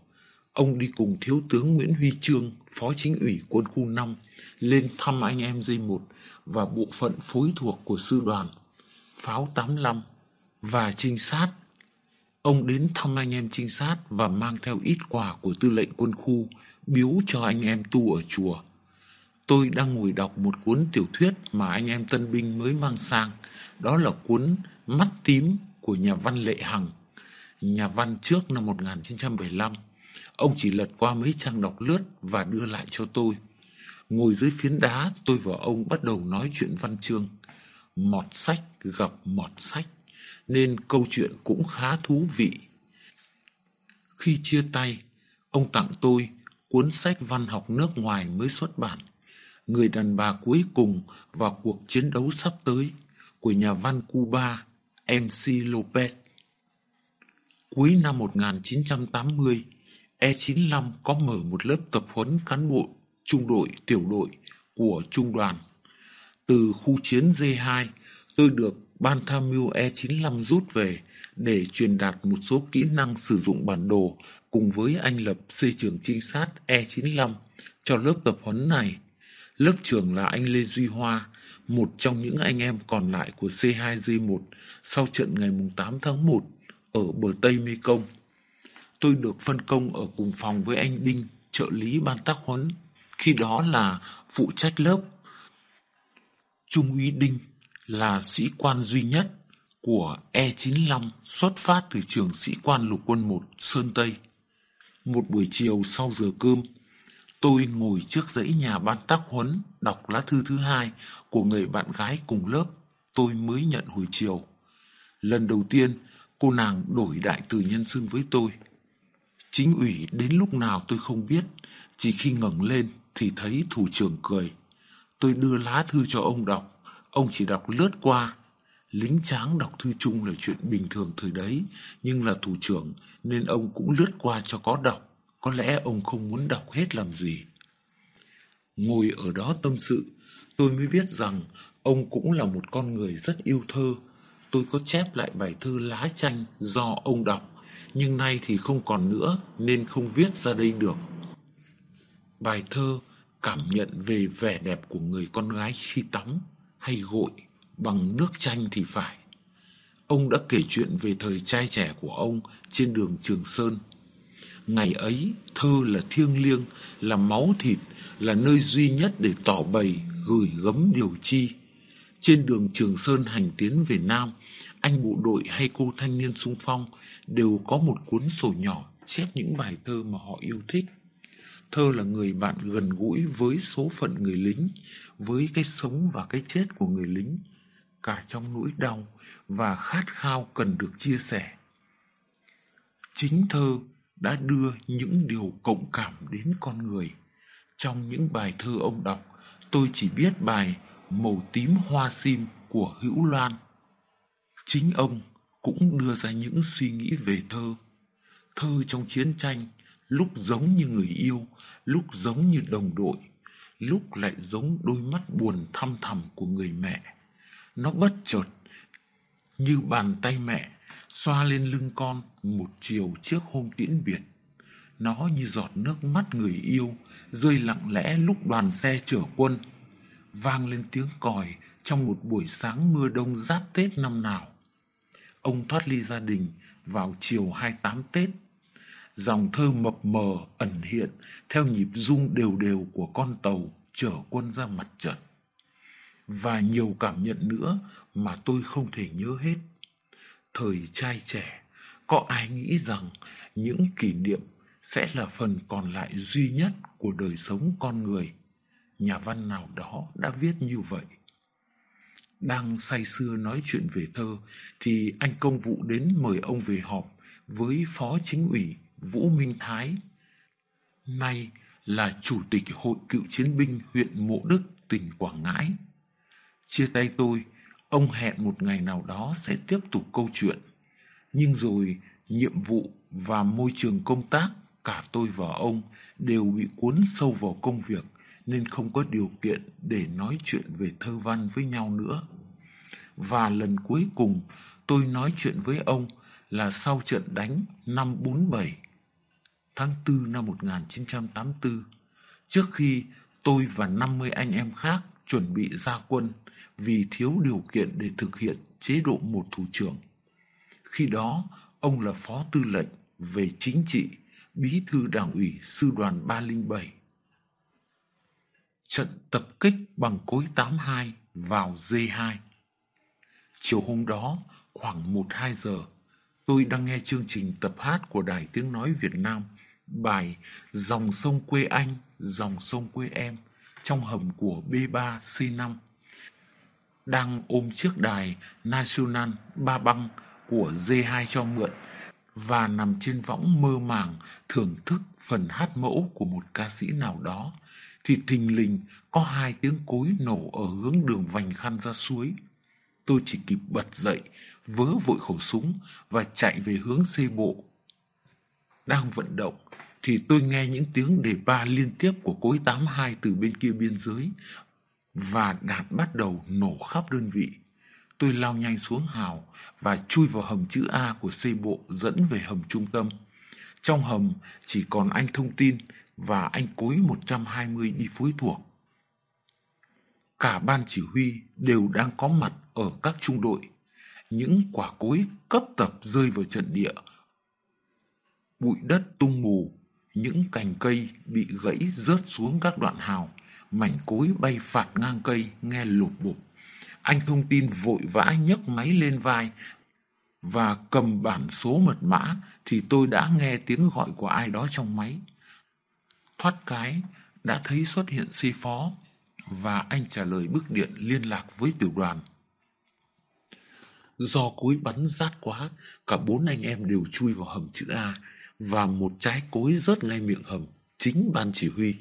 ông đi cùng Thiếu tướng Nguyễn Huy Trương, Phó Chính ủy quân khu 5, lên thăm anh em dây 1 và bộ phận phối thuộc của sư đoàn, pháo 85 và trinh sát. Ông đến thăm anh em trinh sát và mang theo ít quà của tư lệnh quân khu biếu cho anh em tu ở chùa. Tôi đang ngồi đọc một cuốn tiểu thuyết mà anh em tân binh mới mang sang. Đó là cuốn Mắt tím của nhà văn Lệ Hằng. Nhà văn trước năm 1975. Ông chỉ lật qua mấy trang đọc lướt và đưa lại cho tôi. Ngồi dưới phiến đá, tôi và ông bắt đầu nói chuyện văn chương. Mọt sách gặp mọt sách, nên câu chuyện cũng khá thú vị. Khi chia tay, ông tặng tôi cuốn sách văn học nước ngoài mới xuất bản người đàn bà cuối cùng vào cuộc chiến đấu sắp tới của nhà văn Cuba MC Lopez. Cuối năm 1980, E95 có mở một lớp tập huấn cán bộ trung đội tiểu đội của trung đoàn. Từ khu chiến D2, tôi được ban tham mưu E95 rút về để truyền đạt một số kỹ năng sử dụng bản đồ cùng với anh Lập xây trường trinh sát E95 cho lớp tập huấn này. Lớp trưởng là anh Lê Duy Hoa, một trong những anh em còn lại của C2G1 sau trận ngày 8 tháng 1 ở bờ Tây Mê Công. Tôi được phân công ở cùng phòng với anh Đinh, trợ lý ban tác huấn, khi đó là phụ trách lớp. Trung úy Đinh là sĩ quan duy nhất của E95 xuất phát từ trường sĩ quan lục quân 1 Sơn Tây. Một buổi chiều sau giờ cơm, Tôi ngồi trước dãy nhà ban tác huấn đọc lá thư thứ hai của người bạn gái cùng lớp tôi mới nhận hồi chiều. Lần đầu tiên, cô nàng đổi đại từ nhân xưng với tôi. Chính ủy đến lúc nào tôi không biết, chỉ khi ngẩng lên thì thấy thủ trưởng cười. Tôi đưa lá thư cho ông đọc, ông chỉ đọc lướt qua. Lính tráng đọc thư chung là chuyện bình thường thời đấy, nhưng là thủ trưởng nên ông cũng lướt qua cho có đọc. Có lẽ ông không muốn đọc hết làm gì. Ngồi ở đó tâm sự, tôi mới biết rằng ông cũng là một con người rất yêu thơ. Tôi có chép lại bài thơ lá chanh do ông đọc, nhưng nay thì không còn nữa nên không viết ra đây được. Bài thơ cảm nhận về vẻ đẹp của người con gái khi tắm hay gội bằng nước chanh thì phải. Ông đã kể chuyện về thời trai trẻ của ông trên đường Trường Sơn Ngày ấy, thơ là thiêng liêng, là máu thịt, là nơi duy nhất để tỏ bày, gửi gấm điều chi. Trên đường Trường Sơn hành tiến về Nam, anh bộ đội hay cô thanh niên sung phong đều có một cuốn sổ nhỏ chép những bài thơ mà họ yêu thích. Thơ là người bạn gần gũi với số phận người lính, với cái sống và cái chết của người lính, cả trong nỗi đau và khát khao cần được chia sẻ. Chính thơ đã đưa những điều cộng cảm đến con người. Trong những bài thơ ông đọc, tôi chỉ biết bài Màu tím hoa sim của Hữu Loan. Chính ông cũng đưa ra những suy nghĩ về thơ. Thơ trong chiến tranh lúc giống như người yêu, lúc giống như đồng đội, lúc lại giống đôi mắt buồn thăm thẳm của người mẹ. Nó bất chợt như bàn tay mẹ xoa lên lưng con một chiều trước hôm tiễn biệt. Nó như giọt nước mắt người yêu, rơi lặng lẽ lúc đoàn xe chở quân, vang lên tiếng còi trong một buổi sáng mưa đông giáp Tết năm nào. Ông thoát ly gia đình vào chiều 28 Tết. Dòng thơ mập mờ ẩn hiện theo nhịp rung đều đều của con tàu chở quân ra mặt trận. Và nhiều cảm nhận nữa mà tôi không thể nhớ hết thời trai trẻ, có ai nghĩ rằng những kỷ niệm sẽ là phần còn lại duy nhất của đời sống con người. Nhà văn nào đó đã viết như vậy. Đang say sưa nói chuyện về thơ thì anh công vụ đến mời ông về họp với Phó Chính ủy Vũ Minh Thái. Nay là Chủ tịch Hội Cựu Chiến binh huyện Mộ Đức, tỉnh Quảng Ngãi. Chia tay tôi, Ông hẹn một ngày nào đó sẽ tiếp tục câu chuyện. Nhưng rồi nhiệm vụ và môi trường công tác cả tôi và ông đều bị cuốn sâu vào công việc nên không có điều kiện để nói chuyện về thơ văn với nhau nữa. Và lần cuối cùng tôi nói chuyện với ông là sau trận đánh năm 47 tháng 4 năm 1984 trước khi tôi và 50 anh em khác chuẩn bị ra quân vì thiếu điều kiện để thực hiện chế độ một thủ trưởng. Khi đó, ông là phó tư lệnh về chính trị, bí thư đảng ủy sư đoàn 307. Trận tập kích bằng cối 82 vào D2 Chiều hôm đó, khoảng 1-2 giờ, tôi đang nghe chương trình tập hát của Đài Tiếng Nói Việt Nam bài Dòng sông quê anh, dòng sông quê em trong hầm của B3C5 đang ôm chiếc đài National Ba Băng của D2 cho mượn và nằm trên võng mơ màng thưởng thức phần hát mẫu của một ca sĩ nào đó thì thình lình có hai tiếng cối nổ ở hướng đường vành khăn ra suối. Tôi chỉ kịp bật dậy, vớ vội khẩu súng và chạy về hướng xây bộ. Đang vận động thì tôi nghe những tiếng đề ba liên tiếp của cối 82 từ bên kia biên giới và đạn bắt đầu nổ khắp đơn vị. Tôi lao nhanh xuống hào và chui vào hầm chữ A của xây bộ dẫn về hầm trung tâm. Trong hầm chỉ còn anh thông tin và anh cối 120 đi phối thuộc. Cả ban chỉ huy đều đang có mặt ở các trung đội. Những quả cối cấp tập rơi vào trận địa. Bụi đất tung mù, những cành cây bị gãy rớt xuống các đoạn hào, mảnh cối bay phạt ngang cây nghe lụp bụp. Anh thông tin vội vã nhấc máy lên vai và cầm bản số mật mã thì tôi đã nghe tiếng gọi của ai đó trong máy. Thoát cái, đã thấy xuất hiện si phó và anh trả lời bức điện liên lạc với tiểu đoàn. Do cối bắn rát quá, cả bốn anh em đều chui vào hầm chữ A và một trái cối rớt ngay miệng hầm, chính ban chỉ huy,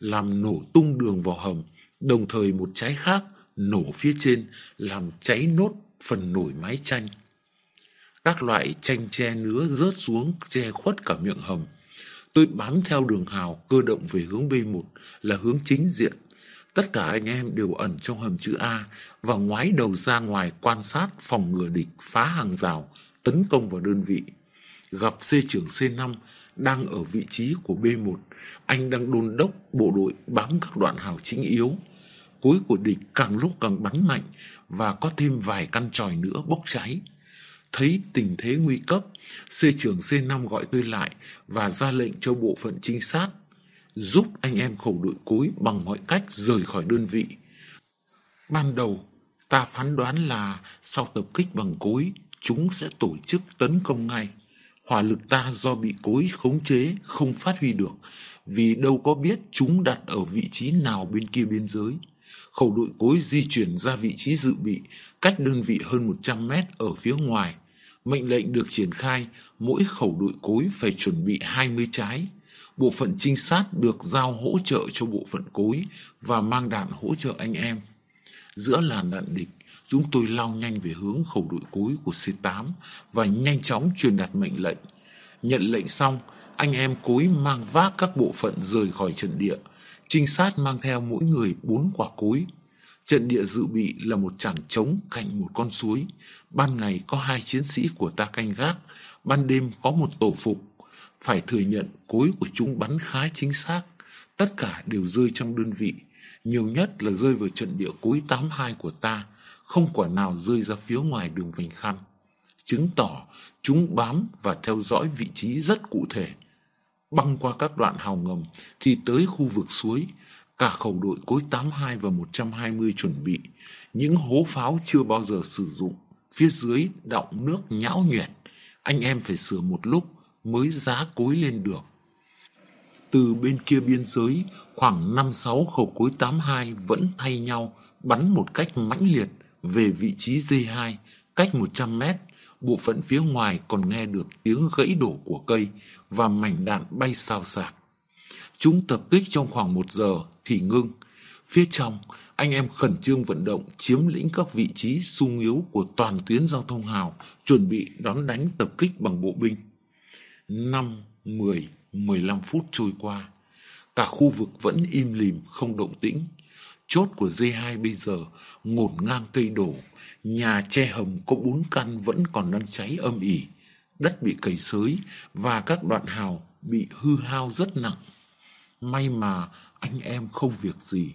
làm nổ tung đường vào hầm, đồng thời một trái khác nổ phía trên làm cháy nốt phần nổi mái tranh. Các loại tranh tre nứa rớt xuống che khuất cả miệng hầm. Tôi bám theo đường hào cơ động về hướng B1 là hướng chính diện. Tất cả anh em đều ẩn trong hầm chữ A và ngoái đầu ra ngoài quan sát phòng ngừa địch phá hàng rào, tấn công vào đơn vị. Gặp C trưởng C5 đang ở vị trí của B1, anh đang đôn đốc bộ đội bám các đoạn hào chính yếu. cuối của địch càng lúc càng bắn mạnh và có thêm vài căn tròi nữa bốc cháy. Thấy tình thế nguy cấp, Sư trưởng C5 gọi tôi lại và ra lệnh cho bộ phận trinh sát giúp anh em khẩu đội cối bằng mọi cách rời khỏi đơn vị. Ban đầu, ta phán đoán là sau tập kích bằng cối, chúng sẽ tổ chức tấn công ngay. Hỏa lực ta do bị cối khống chế không phát huy được, vì đâu có biết chúng đặt ở vị trí nào bên kia biên giới. Khẩu đội cối di chuyển ra vị trí dự bị, cách đơn vị hơn 100 mét ở phía ngoài. Mệnh lệnh được triển khai, mỗi khẩu đội cối phải chuẩn bị 20 trái. Bộ phận trinh sát được giao hỗ trợ cho bộ phận cối và mang đạn hỗ trợ anh em. Giữa làn đạn địch, chúng tôi lao nhanh về hướng khẩu đội cối của C8 và nhanh chóng truyền đạt mệnh lệnh. Nhận lệnh xong, anh em cối mang vác các bộ phận rời khỏi trận địa. Trinh sát mang theo mỗi người bốn quả cối. Trận địa dự bị là một trảng trống cạnh một con suối. Ban ngày có hai chiến sĩ của ta canh gác, ban đêm có một tổ phục. Phải thừa nhận cối của chúng bắn khá chính xác. Tất cả đều rơi trong đơn vị. Nhiều nhất là rơi vào trận địa cối 82 của ta, không quả nào rơi ra phía ngoài đường vành khăn. Chứng tỏ chúng bám và theo dõi vị trí rất cụ thể. Băng qua các đoạn hào ngầm thì tới khu vực suối, cả khẩu đội cối 82 và 120 chuẩn bị. Những hố pháo chưa bao giờ sử dụng, phía dưới đọng nước nhão nhuẹt. Anh em phải sửa một lúc mới giá cối lên được. Từ bên kia biên giới, khoảng 5-6 khẩu cối 82 vẫn thay nhau bắn một cách mãnh liệt về vị trí D2, cách 100 mét. Bộ phận phía ngoài còn nghe được tiếng gãy đổ của cây và mảnh đạn bay xào xạc. Chúng tập kích trong khoảng một giờ thì ngưng. Phía trong, anh em khẩn trương vận động chiếm lĩnh các vị trí sung yếu của toàn tuyến giao thông hào, chuẩn bị đón đánh tập kích bằng bộ binh. 5, 10, 15 phút trôi qua. Cả khu vực vẫn im lìm, không động tĩnh. Chốt của D2 bây giờ ngổn ngang cây đổ. Nhà che hầm có bốn căn vẫn còn đang cháy âm ỉ. Đất bị cầy xới và các đoạn hào bị hư hao rất nặng. May mà anh em không việc gì.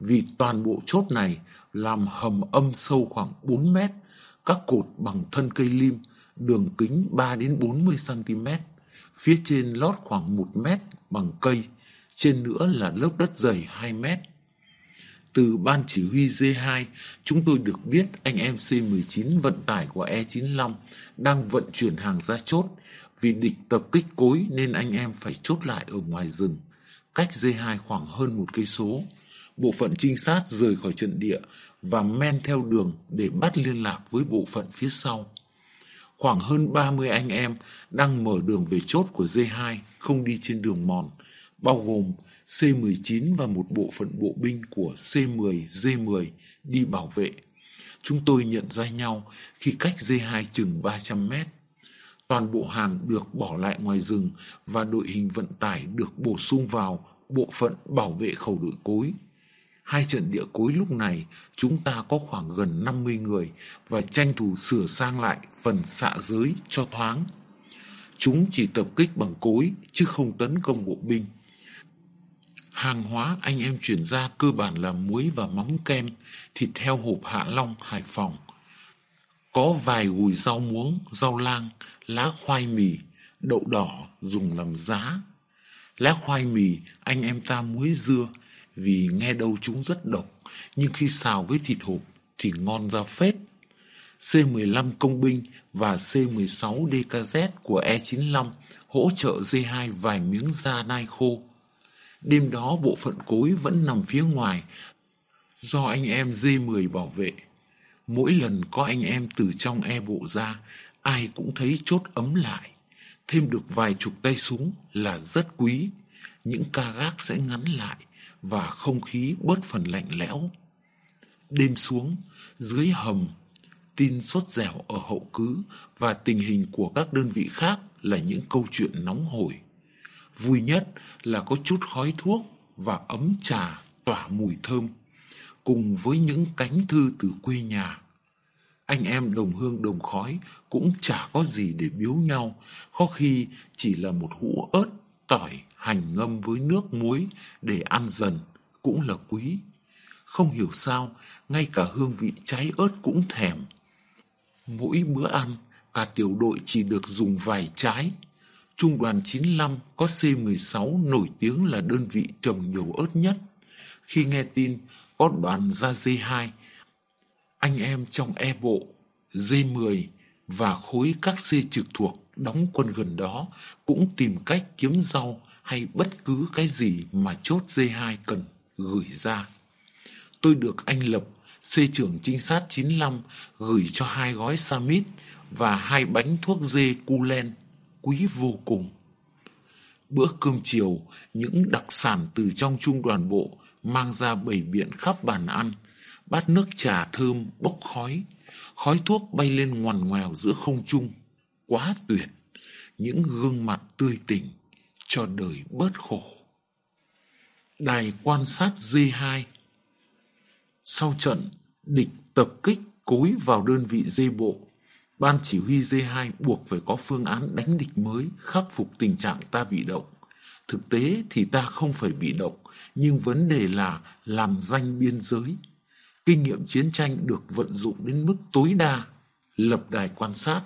Vì toàn bộ chốt này làm hầm âm sâu khoảng 4 mét. Các cột bằng thân cây lim, đường kính 3 đến 40 cm. Phía trên lót khoảng 1 mét bằng cây, trên nữa là lớp đất dày 2 mét. Từ ban chỉ huy D2, chúng tôi được biết anh em C-19 vận tải của E-95 đang vận chuyển hàng ra chốt. Vì địch tập kích cối nên anh em phải chốt lại ở ngoài rừng, cách D2 khoảng hơn một cây số. Bộ phận trinh sát rời khỏi trận địa và men theo đường để bắt liên lạc với bộ phận phía sau. Khoảng hơn 30 anh em đang mở đường về chốt của D2, không đi trên đường mòn, bao gồm C-19 và một bộ phận bộ binh của C-10, D-10 đi bảo vệ. Chúng tôi nhận ra nhau khi cách D2 chừng 300 mét. Toàn bộ hàn được bỏ lại ngoài rừng và đội hình vận tải được bổ sung vào bộ phận bảo vệ khẩu đội cối. Hai trận địa cối lúc này chúng ta có khoảng gần 50 người và tranh thủ sửa sang lại phần xạ giới cho thoáng. Chúng chỉ tập kích bằng cối chứ không tấn công bộ binh. Hàng hóa anh em chuyển ra cơ bản là muối và mắm kem, thịt heo hộp Hạ Long, Hải Phòng. Có vài gùi rau muống, rau lang, lá khoai mì, đậu đỏ dùng làm giá. Lá khoai mì anh em ta muối dưa vì nghe đâu chúng rất độc, nhưng khi xào với thịt hộp thì ngon ra phết. C-15 công binh và C-16 DKZ của E-95 hỗ trợ D2 vài miếng da nai khô. Đêm đó bộ phận cối vẫn nằm phía ngoài do anh em D10 bảo vệ. Mỗi lần có anh em từ trong e bộ ra, ai cũng thấy chốt ấm lại. Thêm được vài chục tay súng là rất quý. Những ca gác sẽ ngắn lại và không khí bớt phần lạnh lẽo. Đêm xuống, dưới hầm, tin sốt dẻo ở hậu cứ và tình hình của các đơn vị khác là những câu chuyện nóng hổi. Vui nhất là có chút khói thuốc và ấm trà tỏa mùi thơm, cùng với những cánh thư từ quê nhà. Anh em đồng hương đồng khói cũng chả có gì để biếu nhau, có khi chỉ là một hũ ớt, tỏi, hành ngâm với nước muối để ăn dần, cũng là quý. Không hiểu sao, ngay cả hương vị trái ớt cũng thèm. Mỗi bữa ăn, cả tiểu đội chỉ được dùng vài trái, Trung đoàn 95 có C-16 nổi tiếng là đơn vị trồng nhiều ớt nhất. Khi nghe tin có đoàn ra D2, anh em trong E bộ, D10 và khối các C trực thuộc đóng quân gần đó cũng tìm cách kiếm rau hay bất cứ cái gì mà chốt D2 cần gửi ra. Tôi được anh Lập, C trưởng trinh sát 95 gửi cho hai gói Samit và hai bánh thuốc dê Culen quý vô cùng. Bữa cơm chiều, những đặc sản từ trong trung đoàn bộ mang ra bầy biện khắp bàn ăn, bát nước trà thơm bốc khói, khói thuốc bay lên ngoằn ngoèo giữa không trung, quá tuyệt, những gương mặt tươi tỉnh, cho đời bớt khổ. Đài quan sát D2 Sau trận, địch tập kích cối vào đơn vị dây bộ Ban chỉ huy D2 buộc phải có phương án đánh địch mới, khắc phục tình trạng ta bị động. Thực tế thì ta không phải bị động, nhưng vấn đề là làm danh biên giới. Kinh nghiệm chiến tranh được vận dụng đến mức tối đa, lập đài quan sát.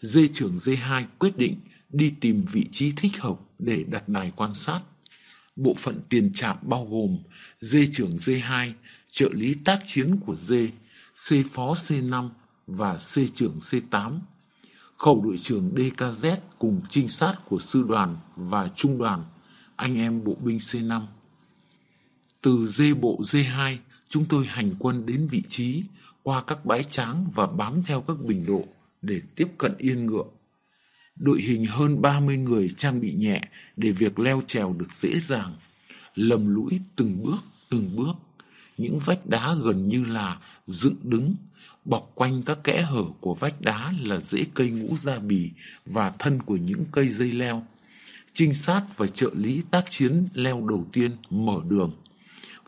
Dê trưởng D2 quyết định đi tìm vị trí thích hợp để đặt đài quan sát. Bộ phận tiền trạm bao gồm dê trưởng D2, trợ lý tác chiến của dê, C phó C5 và C trưởng C8, khẩu đội trưởng DKZ cùng trinh sát của sư đoàn và trung đoàn, anh em bộ binh C5. Từ D bộ D2, chúng tôi hành quân đến vị trí, qua các bãi tráng và bám theo các bình độ để tiếp cận yên ngựa. Đội hình hơn 30 người trang bị nhẹ để việc leo trèo được dễ dàng, lầm lũi từng bước, từng bước. Những vách đá gần như là dựng đứng Bọc quanh các kẽ hở của vách đá là rễ cây ngũ gia bì và thân của những cây dây leo. Trinh sát và trợ lý tác chiến leo đầu tiên mở đường.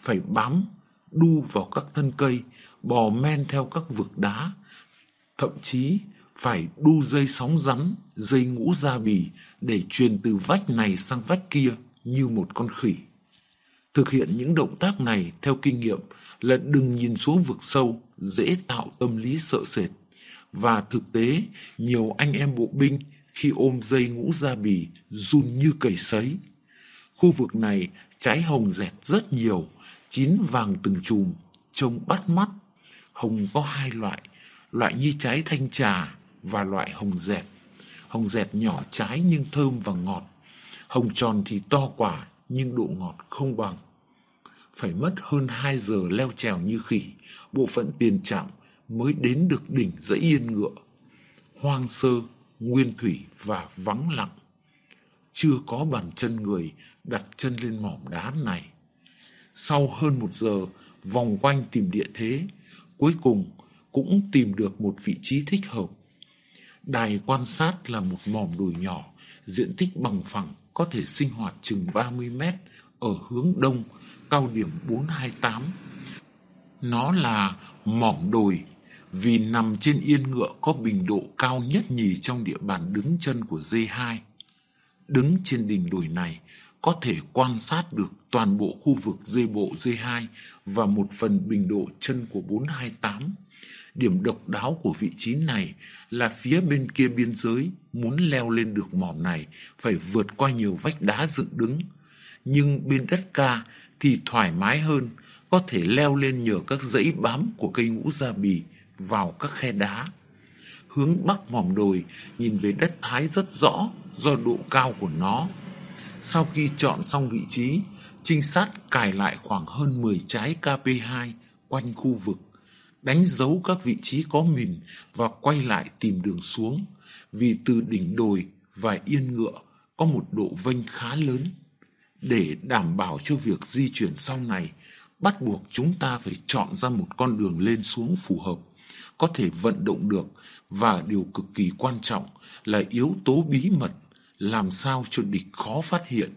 Phải bám, đu vào các thân cây, bò men theo các vực đá. Thậm chí phải đu dây sóng rắn, dây ngũ gia bì để truyền từ vách này sang vách kia như một con khỉ. Thực hiện những động tác này theo kinh nghiệm là đừng nhìn xuống vực sâu, dễ tạo tâm lý sợ sệt. Và thực tế, nhiều anh em bộ binh khi ôm dây ngũ gia bì run như cầy sấy. Khu vực này trái hồng dẹt rất nhiều, chín vàng từng chùm, trông bắt mắt. Hồng có hai loại, loại như trái thanh trà và loại hồng dẹt. Hồng dẹt nhỏ trái nhưng thơm và ngọt. Hồng tròn thì to quả nhưng độ ngọt không bằng. Phải mất hơn 2 giờ leo trèo như khỉ, bộ phận tiền trạm mới đến được đỉnh dãy yên ngựa. Hoang sơ, nguyên thủy và vắng lặng. Chưa có bàn chân người đặt chân lên mỏm đá này. Sau hơn một giờ vòng quanh tìm địa thế, cuối cùng cũng tìm được một vị trí thích hợp. Đài quan sát là một mỏm đồi nhỏ, diện tích bằng phẳng có thể sinh hoạt chừng 30 mét ở hướng đông, cao điểm 428. Nó là mỏm đồi vì nằm trên yên ngựa có bình độ cao nhất nhì trong địa bàn đứng chân của D2. Đứng trên đỉnh đồi này có thể quan sát được toàn bộ khu vực dây bộ D2 và một phần bình độ chân của 428. Điểm độc đáo của vị trí này là phía bên kia biên giới muốn leo lên được mỏm này phải vượt qua nhiều vách đá dựng đứng. Nhưng bên đất ca thì thoải mái hơn, có thể leo lên nhờ các dãy bám của cây ngũ gia bì vào các khe đá. Hướng bắc mỏm đồi nhìn về đất Thái rất rõ do độ cao của nó. Sau khi chọn xong vị trí, trinh sát cài lại khoảng hơn 10 trái KP2 quanh khu vực, đánh dấu các vị trí có mìn và quay lại tìm đường xuống, vì từ đỉnh đồi và yên ngựa có một độ vênh khá lớn. Để đảm bảo cho việc di chuyển sau này, bắt buộc chúng ta phải chọn ra một con đường lên xuống phù hợp có thể vận động được và điều cực kỳ quan trọng là yếu tố bí mật làm sao cho địch khó phát hiện.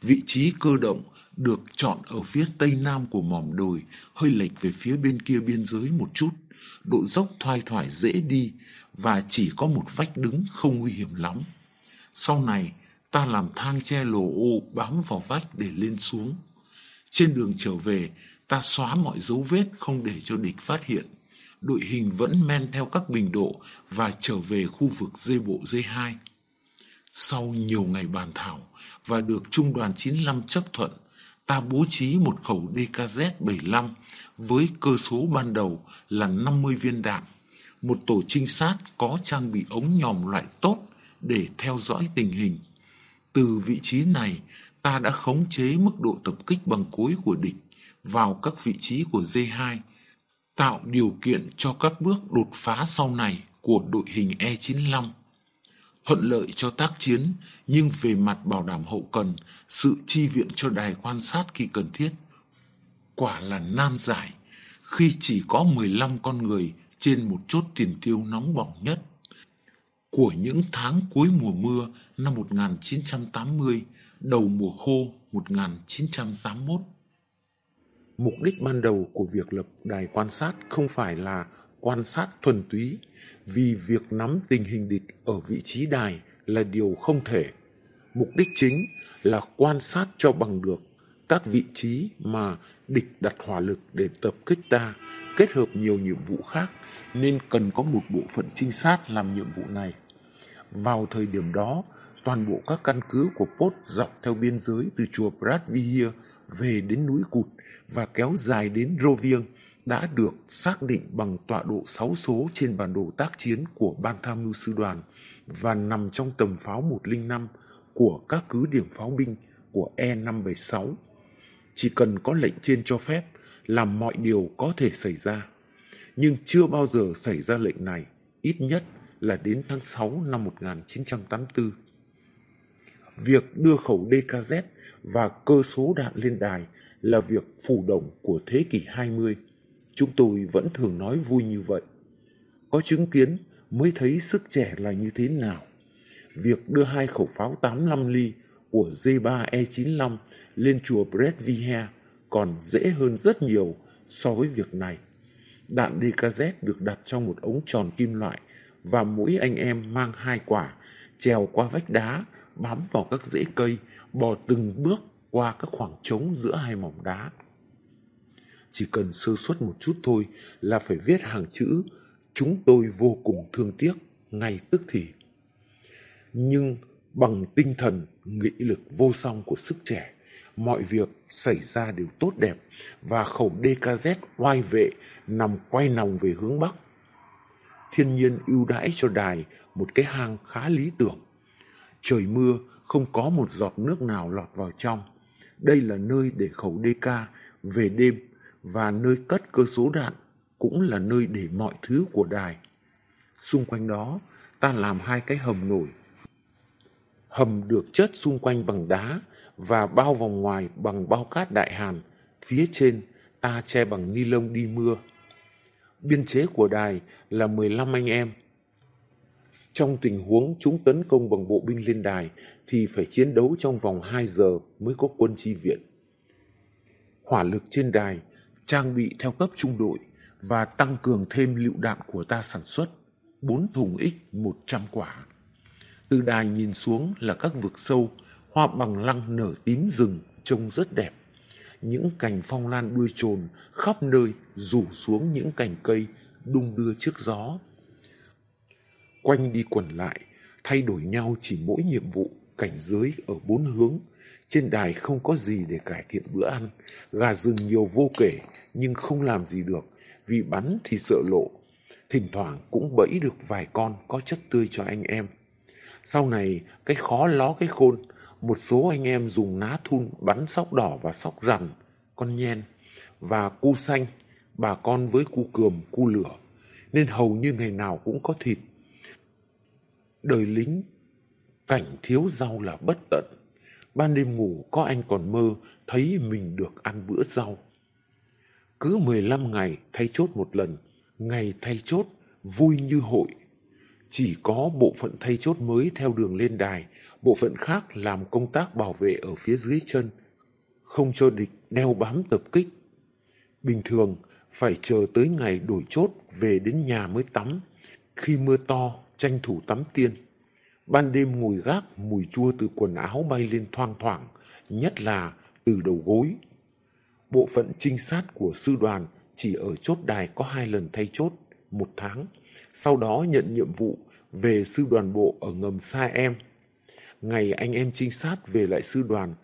Vị trí cơ động được chọn ở phía tây nam của mỏm đồi, hơi lệch về phía bên kia biên giới một chút, độ dốc thoai thoải dễ đi và chỉ có một vách đứng không nguy hiểm lắm. Sau này, ta làm thang che lồ ô bám vào vách để lên xuống. Trên đường trở về, ta xóa mọi dấu vết không để cho địch phát hiện đội hình vẫn men theo các bình độ và trở về khu vực dây bộ dây 2 Sau nhiều ngày bàn thảo và được Trung đoàn 95 chấp thuận, ta bố trí một khẩu DKZ-75 với cơ số ban đầu là 50 viên đạn, một tổ trinh sát có trang bị ống nhòm loại tốt để theo dõi tình hình. Từ vị trí này, ta đã khống chế mức độ tập kích bằng cối của địch vào các vị trí của D2 tạo điều kiện cho các bước đột phá sau này của đội hình E95. Thuận lợi cho tác chiến, nhưng về mặt bảo đảm hậu cần, sự chi viện cho đài quan sát khi cần thiết. Quả là nan giải, khi chỉ có 15 con người trên một chốt tiền tiêu nóng bỏng nhất. Của những tháng cuối mùa mưa năm 1980, đầu mùa khô 1981. Mục đích ban đầu của việc lập đài quan sát không phải là quan sát thuần túy, vì việc nắm tình hình địch ở vị trí đài là điều không thể. Mục đích chính là quan sát cho bằng được các vị trí mà địch đặt hỏa lực để tập kích ta, kết hợp nhiều nhiệm vụ khác nên cần có một bộ phận trinh sát làm nhiệm vụ này. Vào thời điểm đó, toàn bộ các căn cứ của Pốt dọc theo biên giới từ chùa Pratvihir về đến núi Cụt và kéo dài đến Roviêng đã được xác định bằng tọa độ 6 số trên bản đồ tác chiến của Ban tham mưu sư đoàn và nằm trong tầm pháo 105 của các cứ điểm pháo binh của E576. Chỉ cần có lệnh trên cho phép là mọi điều có thể xảy ra. Nhưng chưa bao giờ xảy ra lệnh này, ít nhất là đến tháng 6 năm 1984. Việc đưa khẩu DKZ và cơ số đạn lên đài là việc phù động của thế kỷ 20. Chúng tôi vẫn thường nói vui như vậy. Có chứng kiến mới thấy sức trẻ là như thế nào. Việc đưa hai khẩu pháo 85 ly của Z3E95 lên chùa Bredvihe còn dễ hơn rất nhiều so với việc này. Đạn DKZ được đặt trong một ống tròn kim loại và mỗi anh em mang hai quả, trèo qua vách đá, bám vào các rễ cây, bò từng bước qua các khoảng trống giữa hai mỏm đá. Chỉ cần sơ suất một chút thôi là phải viết hàng chữ chúng tôi vô cùng thương tiếc ngay tức thì. Nhưng bằng tinh thần, nghị lực vô song của sức trẻ, mọi việc xảy ra đều tốt đẹp và khẩu DKZ oai vệ nằm quay nòng về hướng Bắc. Thiên nhiên ưu đãi cho đài một cái hang khá lý tưởng. Trời mưa, không có một giọt nước nào lọt vào trong. Đây là nơi để khẩu DK về đêm và nơi cất cơ số đạn cũng là nơi để mọi thứ của đài. Xung quanh đó, ta làm hai cái hầm nổi. Hầm được chất xung quanh bằng đá và bao vòng ngoài bằng bao cát đại hàn. Phía trên ta che bằng ni lông đi mưa. Biên chế của đài là 15 anh em. Trong tình huống chúng tấn công bằng bộ binh lên đài thì phải chiến đấu trong vòng 2 giờ mới có quân chi viện. Hỏa lực trên đài trang bị theo cấp trung đội và tăng cường thêm lựu đạn của ta sản xuất, 4 thùng X 100 quả. Từ đài nhìn xuống là các vực sâu, hoa bằng lăng nở tím rừng trông rất đẹp. Những cành phong lan đuôi trồn khắp nơi rủ xuống những cành cây đung đưa trước gió. Quanh đi quẩn lại, thay đổi nhau chỉ mỗi nhiệm vụ, cảnh giới ở bốn hướng. Trên đài không có gì để cải thiện bữa ăn, gà rừng nhiều vô kể nhưng không làm gì được vì bắn thì sợ lộ. Thỉnh thoảng cũng bẫy được vài con có chất tươi cho anh em. Sau này, cái khó ló cái khôn, một số anh em dùng ná thun bắn sóc đỏ và sóc rằn, con nhen, và cu xanh, bà con với cu cườm, cu lửa, nên hầu như ngày nào cũng có thịt. Đời lính, cảnh thiếu rau là bất tận. Ban đêm ngủ có anh còn mơ thấy mình được ăn bữa rau. Cứ 15 ngày thay chốt một lần, ngày thay chốt vui như hội. Chỉ có bộ phận thay chốt mới theo đường lên đài, bộ phận khác làm công tác bảo vệ ở phía dưới chân, không cho địch đeo bám tập kích. Bình thường, phải chờ tới ngày đổi chốt về đến nhà mới tắm. Khi mưa to, tranh thủ tắm tiên. Ban đêm ngồi gác, mùi chua từ quần áo bay lên thoang thoảng, nhất là từ đầu gối. Bộ phận trinh sát của sư đoàn chỉ ở chốt đài có hai lần thay chốt, một tháng. Sau đó nhận nhiệm vụ về sư đoàn bộ ở ngầm Sa Em. Ngày anh em trinh sát về lại sư đoàn,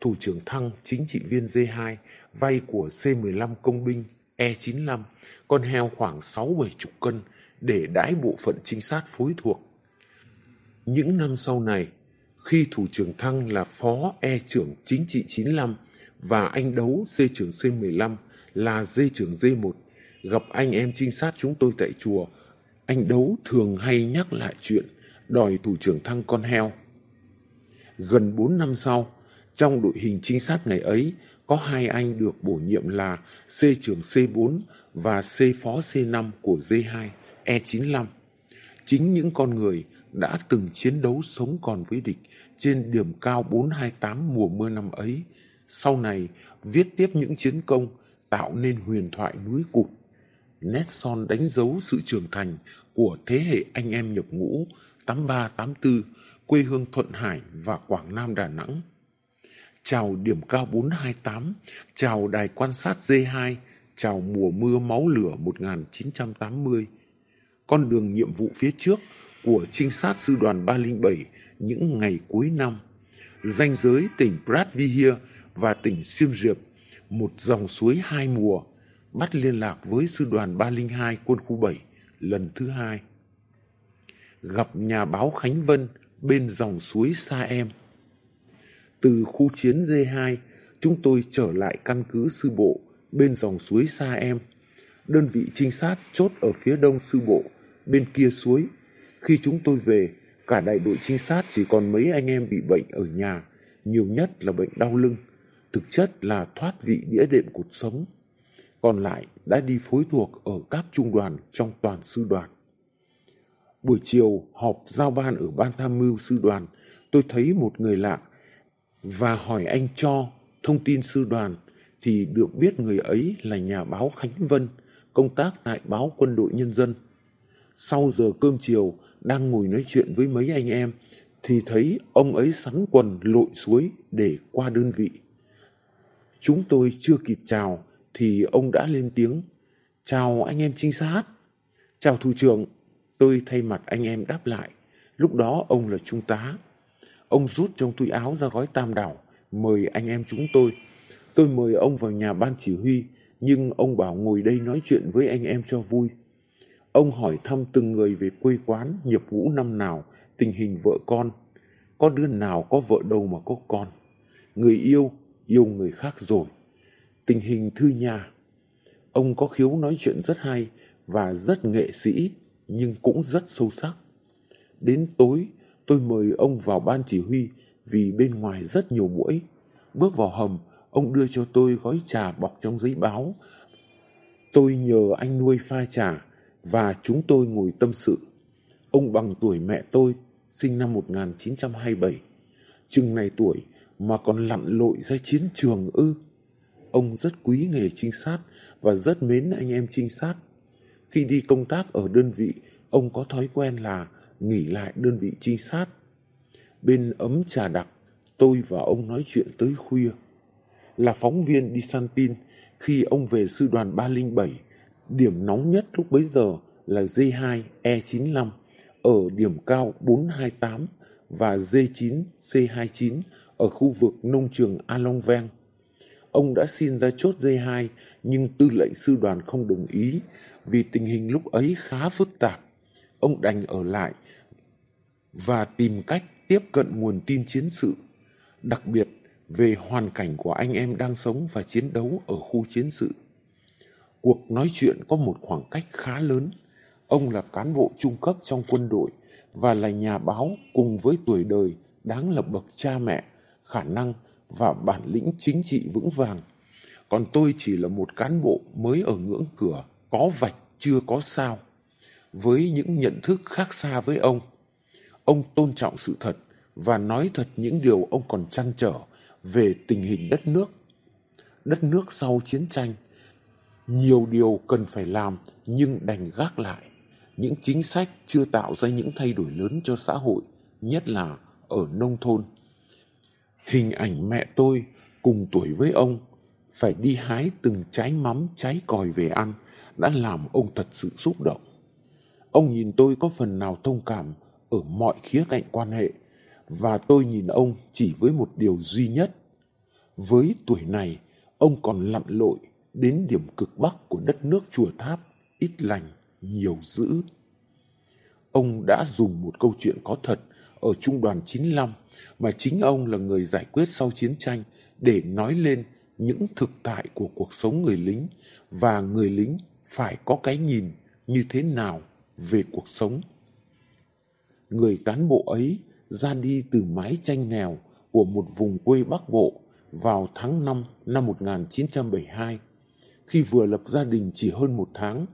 thủ trưởng Thăng, chính trị viên D2, vay của C-15 công binh E-95, con heo khoảng 6-7 chục cân để đãi bộ phận trinh sát phối thuộc. Những năm sau này, khi thủ trưởng Thăng là phó E trưởng chính trị 95 và anh đấu C trưởng C15 là D trưởng D1 gặp anh em trinh sát chúng tôi tại chùa, anh đấu thường hay nhắc lại chuyện đòi thủ trưởng Thăng con heo. Gần 4 năm sau, trong đội hình trinh sát ngày ấy, có hai anh được bổ nhiệm là C trưởng C4 và C phó C5 của D2, E95. Chính những con người đã từng chiến đấu sống còn với địch trên điểm cao 428 mùa mưa năm ấy, sau này viết tiếp những chiến công tạo nên huyền thoại núi cục. Nét son đánh dấu sự trưởng thành của thế hệ anh em nhập ngũ 8384, quê hương Thuận Hải và Quảng Nam Đà Nẵng chào điểm cao 428, chào đài quan sát D2, chào mùa mưa máu lửa 1980. Con đường nhiệm vụ phía trước của trinh sát sư đoàn 307 những ngày cuối năm. Danh giới tỉnh Bradvihir và tỉnh Siem Reap, một dòng suối hai mùa, bắt liên lạc với sư đoàn 302 quân khu 7 lần thứ hai. Gặp nhà báo Khánh Vân bên dòng suối Sa Em. Từ khu chiến D2, chúng tôi trở lại căn cứ sư bộ bên dòng suối Sa Em. Đơn vị trinh sát chốt ở phía đông sư bộ, bên kia suối. Khi chúng tôi về, cả đại đội trinh sát chỉ còn mấy anh em bị bệnh ở nhà, nhiều nhất là bệnh đau lưng. Thực chất là thoát vị đĩa đệm cuộc sống. Còn lại đã đi phối thuộc ở các trung đoàn trong toàn sư đoàn. Buổi chiều họp giao ban ở ban tham mưu sư đoàn, tôi thấy một người lạ và hỏi anh cho thông tin sư đoàn thì được biết người ấy là nhà báo Khánh Vân, công tác tại báo Quân đội Nhân dân. Sau giờ cơm chiều, đang ngồi nói chuyện với mấy anh em, thì thấy ông ấy sắn quần lội suối để qua đơn vị. Chúng tôi chưa kịp chào, thì ông đã lên tiếng. Chào anh em trinh sát. Chào thủ trưởng. Tôi thay mặt anh em đáp lại. Lúc đó ông là trung tá. Ông rút trong túi áo ra gói tam đảo, mời anh em chúng tôi. Tôi mời ông vào nhà ban chỉ huy, nhưng ông bảo ngồi đây nói chuyện với anh em cho vui. Ông hỏi thăm từng người về quê quán, nhập ngũ năm nào, tình hình vợ con. Có đứa nào có vợ đâu mà có con. Người yêu, yêu người khác rồi. Tình hình thư nhà. Ông có khiếu nói chuyện rất hay và rất nghệ sĩ, nhưng cũng rất sâu sắc. Đến tối, tôi mời ông vào ban chỉ huy vì bên ngoài rất nhiều mũi. Bước vào hầm, ông đưa cho tôi gói trà bọc trong giấy báo. Tôi nhờ anh nuôi pha trà và chúng tôi ngồi tâm sự. Ông bằng tuổi mẹ tôi, sinh năm 1927. Chừng này tuổi mà còn lặn lội ra chiến trường ư. Ông rất quý nghề trinh sát và rất mến anh em trinh sát. Khi đi công tác ở đơn vị, ông có thói quen là nghỉ lại đơn vị trinh sát. Bên ấm trà đặc, tôi và ông nói chuyện tới khuya. Là phóng viên đi săn tin, khi ông về sư đoàn 307, điểm nóng nhất lúc bấy giờ là D2 E95 ở điểm cao 428 và D9 C29 ở khu vực nông trường A Long Veng. Ông đã xin ra chốt D2 nhưng tư lệnh sư đoàn không đồng ý vì tình hình lúc ấy khá phức tạp. Ông đành ở lại và tìm cách tiếp cận nguồn tin chiến sự, đặc biệt về hoàn cảnh của anh em đang sống và chiến đấu ở khu chiến sự. Cuộc nói chuyện có một khoảng cách khá lớn. Ông là cán bộ trung cấp trong quân đội và là nhà báo cùng với tuổi đời đáng là bậc cha mẹ, khả năng và bản lĩnh chính trị vững vàng. Còn tôi chỉ là một cán bộ mới ở ngưỡng cửa, có vạch chưa có sao. Với những nhận thức khác xa với ông, ông tôn trọng sự thật và nói thật những điều ông còn chăn trở về tình hình đất nước. Đất nước sau chiến tranh, nhiều điều cần phải làm nhưng đành gác lại. Những chính sách chưa tạo ra những thay đổi lớn cho xã hội, nhất là ở nông thôn. Hình ảnh mẹ tôi cùng tuổi với ông phải đi hái từng trái mắm trái còi về ăn đã làm ông thật sự xúc động. Ông nhìn tôi có phần nào thông cảm ở mọi khía cạnh quan hệ và tôi nhìn ông chỉ với một điều duy nhất. Với tuổi này, ông còn lặn lội đến điểm cực bắc của đất nước chùa tháp, ít lành, nhiều dữ. Ông đã dùng một câu chuyện có thật ở Trung đoàn 95 mà chính ông là người giải quyết sau chiến tranh để nói lên những thực tại của cuộc sống người lính và người lính phải có cái nhìn như thế nào về cuộc sống. Người cán bộ ấy ra đi từ mái tranh nghèo của một vùng quê Bắc Bộ vào tháng 5 năm 1972, khi vừa lập gia đình chỉ hơn một tháng.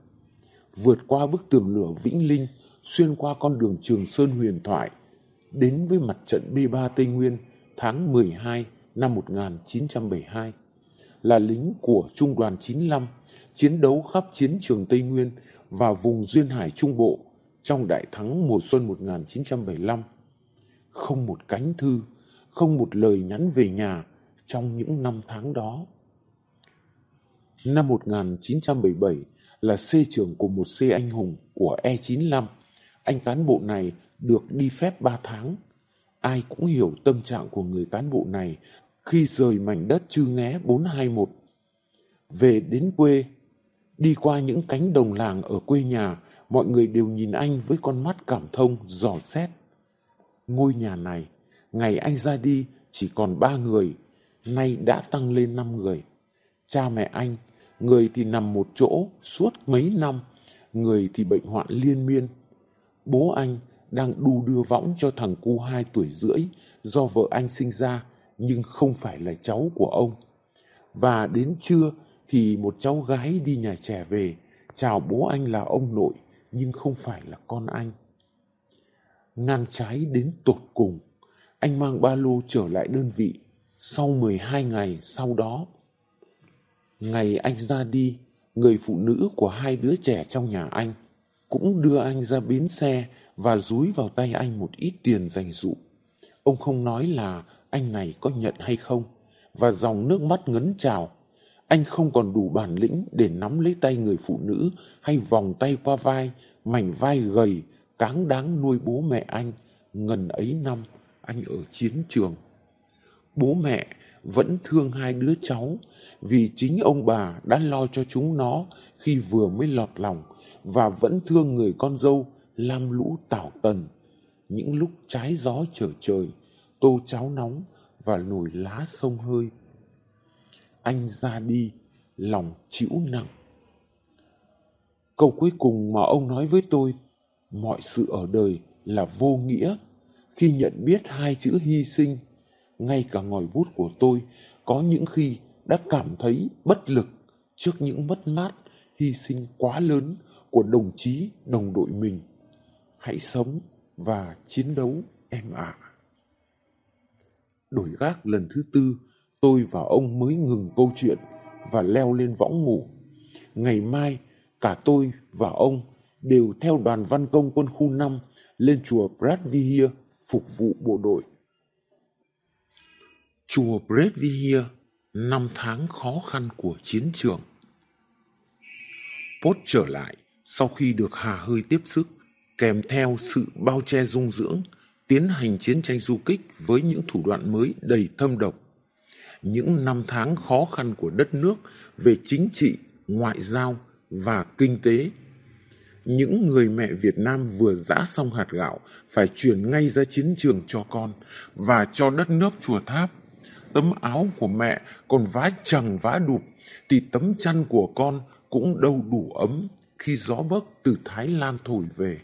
Vượt qua bức tường lửa Vĩnh Linh, xuyên qua con đường Trường Sơn huyền thoại, đến với mặt trận B3 Tây Nguyên tháng 12 năm 1972. Là lính của Trung đoàn 95, chiến đấu khắp chiến trường Tây Nguyên và vùng Duyên Hải Trung Bộ trong đại thắng mùa xuân 1975. Không một cánh thư, không một lời nhắn về nhà trong những năm tháng đó. Năm 1977 là C trưởng của một C anh hùng của E95. Anh cán bộ này được đi phép 3 tháng. Ai cũng hiểu tâm trạng của người cán bộ này khi rời mảnh đất chư nghé 421. Về đến quê, đi qua những cánh đồng làng ở quê nhà, mọi người đều nhìn anh với con mắt cảm thông, dò xét. Ngôi nhà này, ngày anh ra đi chỉ còn ba người, nay đã tăng lên năm người. Cha mẹ anh, người thì nằm một chỗ suốt mấy năm, người thì bệnh hoạn liên miên. Bố anh đang đu đưa võng cho thằng cu hai tuổi rưỡi do vợ anh sinh ra nhưng không phải là cháu của ông. Và đến trưa thì một cháu gái đi nhà trẻ về chào bố anh là ông nội nhưng không phải là con anh. Ngang trái đến tột cùng, anh mang ba lô trở lại đơn vị sau 12 ngày sau đó. Ngày anh ra đi, người phụ nữ của hai đứa trẻ trong nhà anh cũng đưa anh ra bến xe và dúi vào tay anh một ít tiền dành dụ. Ông không nói là anh này có nhận hay không, và dòng nước mắt ngấn trào. Anh không còn đủ bản lĩnh để nắm lấy tay người phụ nữ hay vòng tay qua vai, mảnh vai gầy, cáng đáng nuôi bố mẹ anh. Ngần ấy năm, anh ở chiến trường. Bố mẹ vẫn thương hai đứa cháu vì chính ông bà đã lo cho chúng nó khi vừa mới lọt lòng và vẫn thương người con dâu lam lũ tảo tần. Những lúc trái gió trở trời, tô cháo nóng và nồi lá sông hơi, anh ra đi, lòng chịu nặng. Câu cuối cùng mà ông nói với tôi, mọi sự ở đời là vô nghĩa. Khi nhận biết hai chữ hy sinh, ngay cả ngòi bút của tôi có những khi đã cảm thấy bất lực trước những mất mát, hy sinh quá lớn của đồng chí, đồng đội mình hãy sống và chiến đấu, em ạ à. đổi gác lần thứ tư, tôi và ông mới ngừng câu chuyện và leo lên võng ngủ ngày mai, cả tôi và ông đều theo đoàn văn công quân khu 5 lên chùa Bradvihia phục vụ bộ đội. Chùa Bradvihia năm tháng khó khăn của chiến trường. Pốt trở lại sau khi được hà hơi tiếp sức, kèm theo sự bao che dung dưỡng, tiến hành chiến tranh du kích với những thủ đoạn mới đầy thâm độc. Những năm tháng khó khăn của đất nước về chính trị, ngoại giao và kinh tế những người mẹ Việt Nam vừa giã xong hạt gạo phải chuyển ngay ra chiến trường cho con và cho đất nước chùa tháp. Tấm áo của mẹ còn vá chẳng vá đụp thì tấm chăn của con cũng đâu đủ ấm khi gió bấc từ Thái Lan thổi về.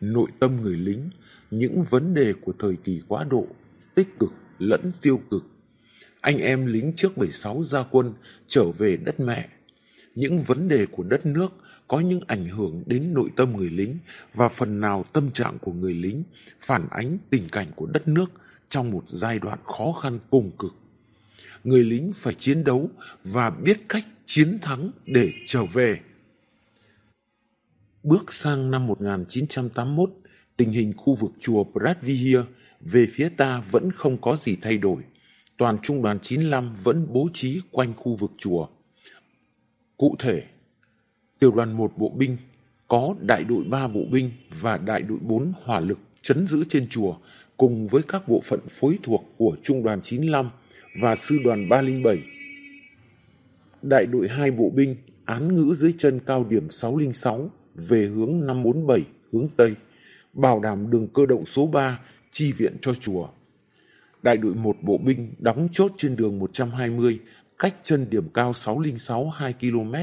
Nội tâm người lính, những vấn đề của thời kỳ quá độ, tích cực lẫn tiêu cực. Anh em lính trước 76 gia quân trở về đất mẹ. Những vấn đề của đất nước có những ảnh hưởng đến nội tâm người lính và phần nào tâm trạng của người lính phản ánh tình cảnh của đất nước trong một giai đoạn khó khăn cùng cực. Người lính phải chiến đấu và biết cách chiến thắng để trở về. Bước sang năm 1981, tình hình khu vực chùa Bradvihir về phía ta vẫn không có gì thay đổi. Toàn trung đoàn 95 vẫn bố trí quanh khu vực chùa. Cụ thể, tiểu đoàn 1 bộ binh có đại đội 3 bộ binh và đại đội 4 hỏa lực chấn giữ trên chùa cùng với các bộ phận phối thuộc của trung đoàn 95 và sư đoàn 307. Đại đội 2 bộ binh án ngữ dưới chân cao điểm 606 về hướng 547 hướng Tây, bảo đảm đường cơ động số 3 chi viện cho chùa. Đại đội 1 bộ binh đóng chốt trên đường 120 cách chân điểm cao 606 2 km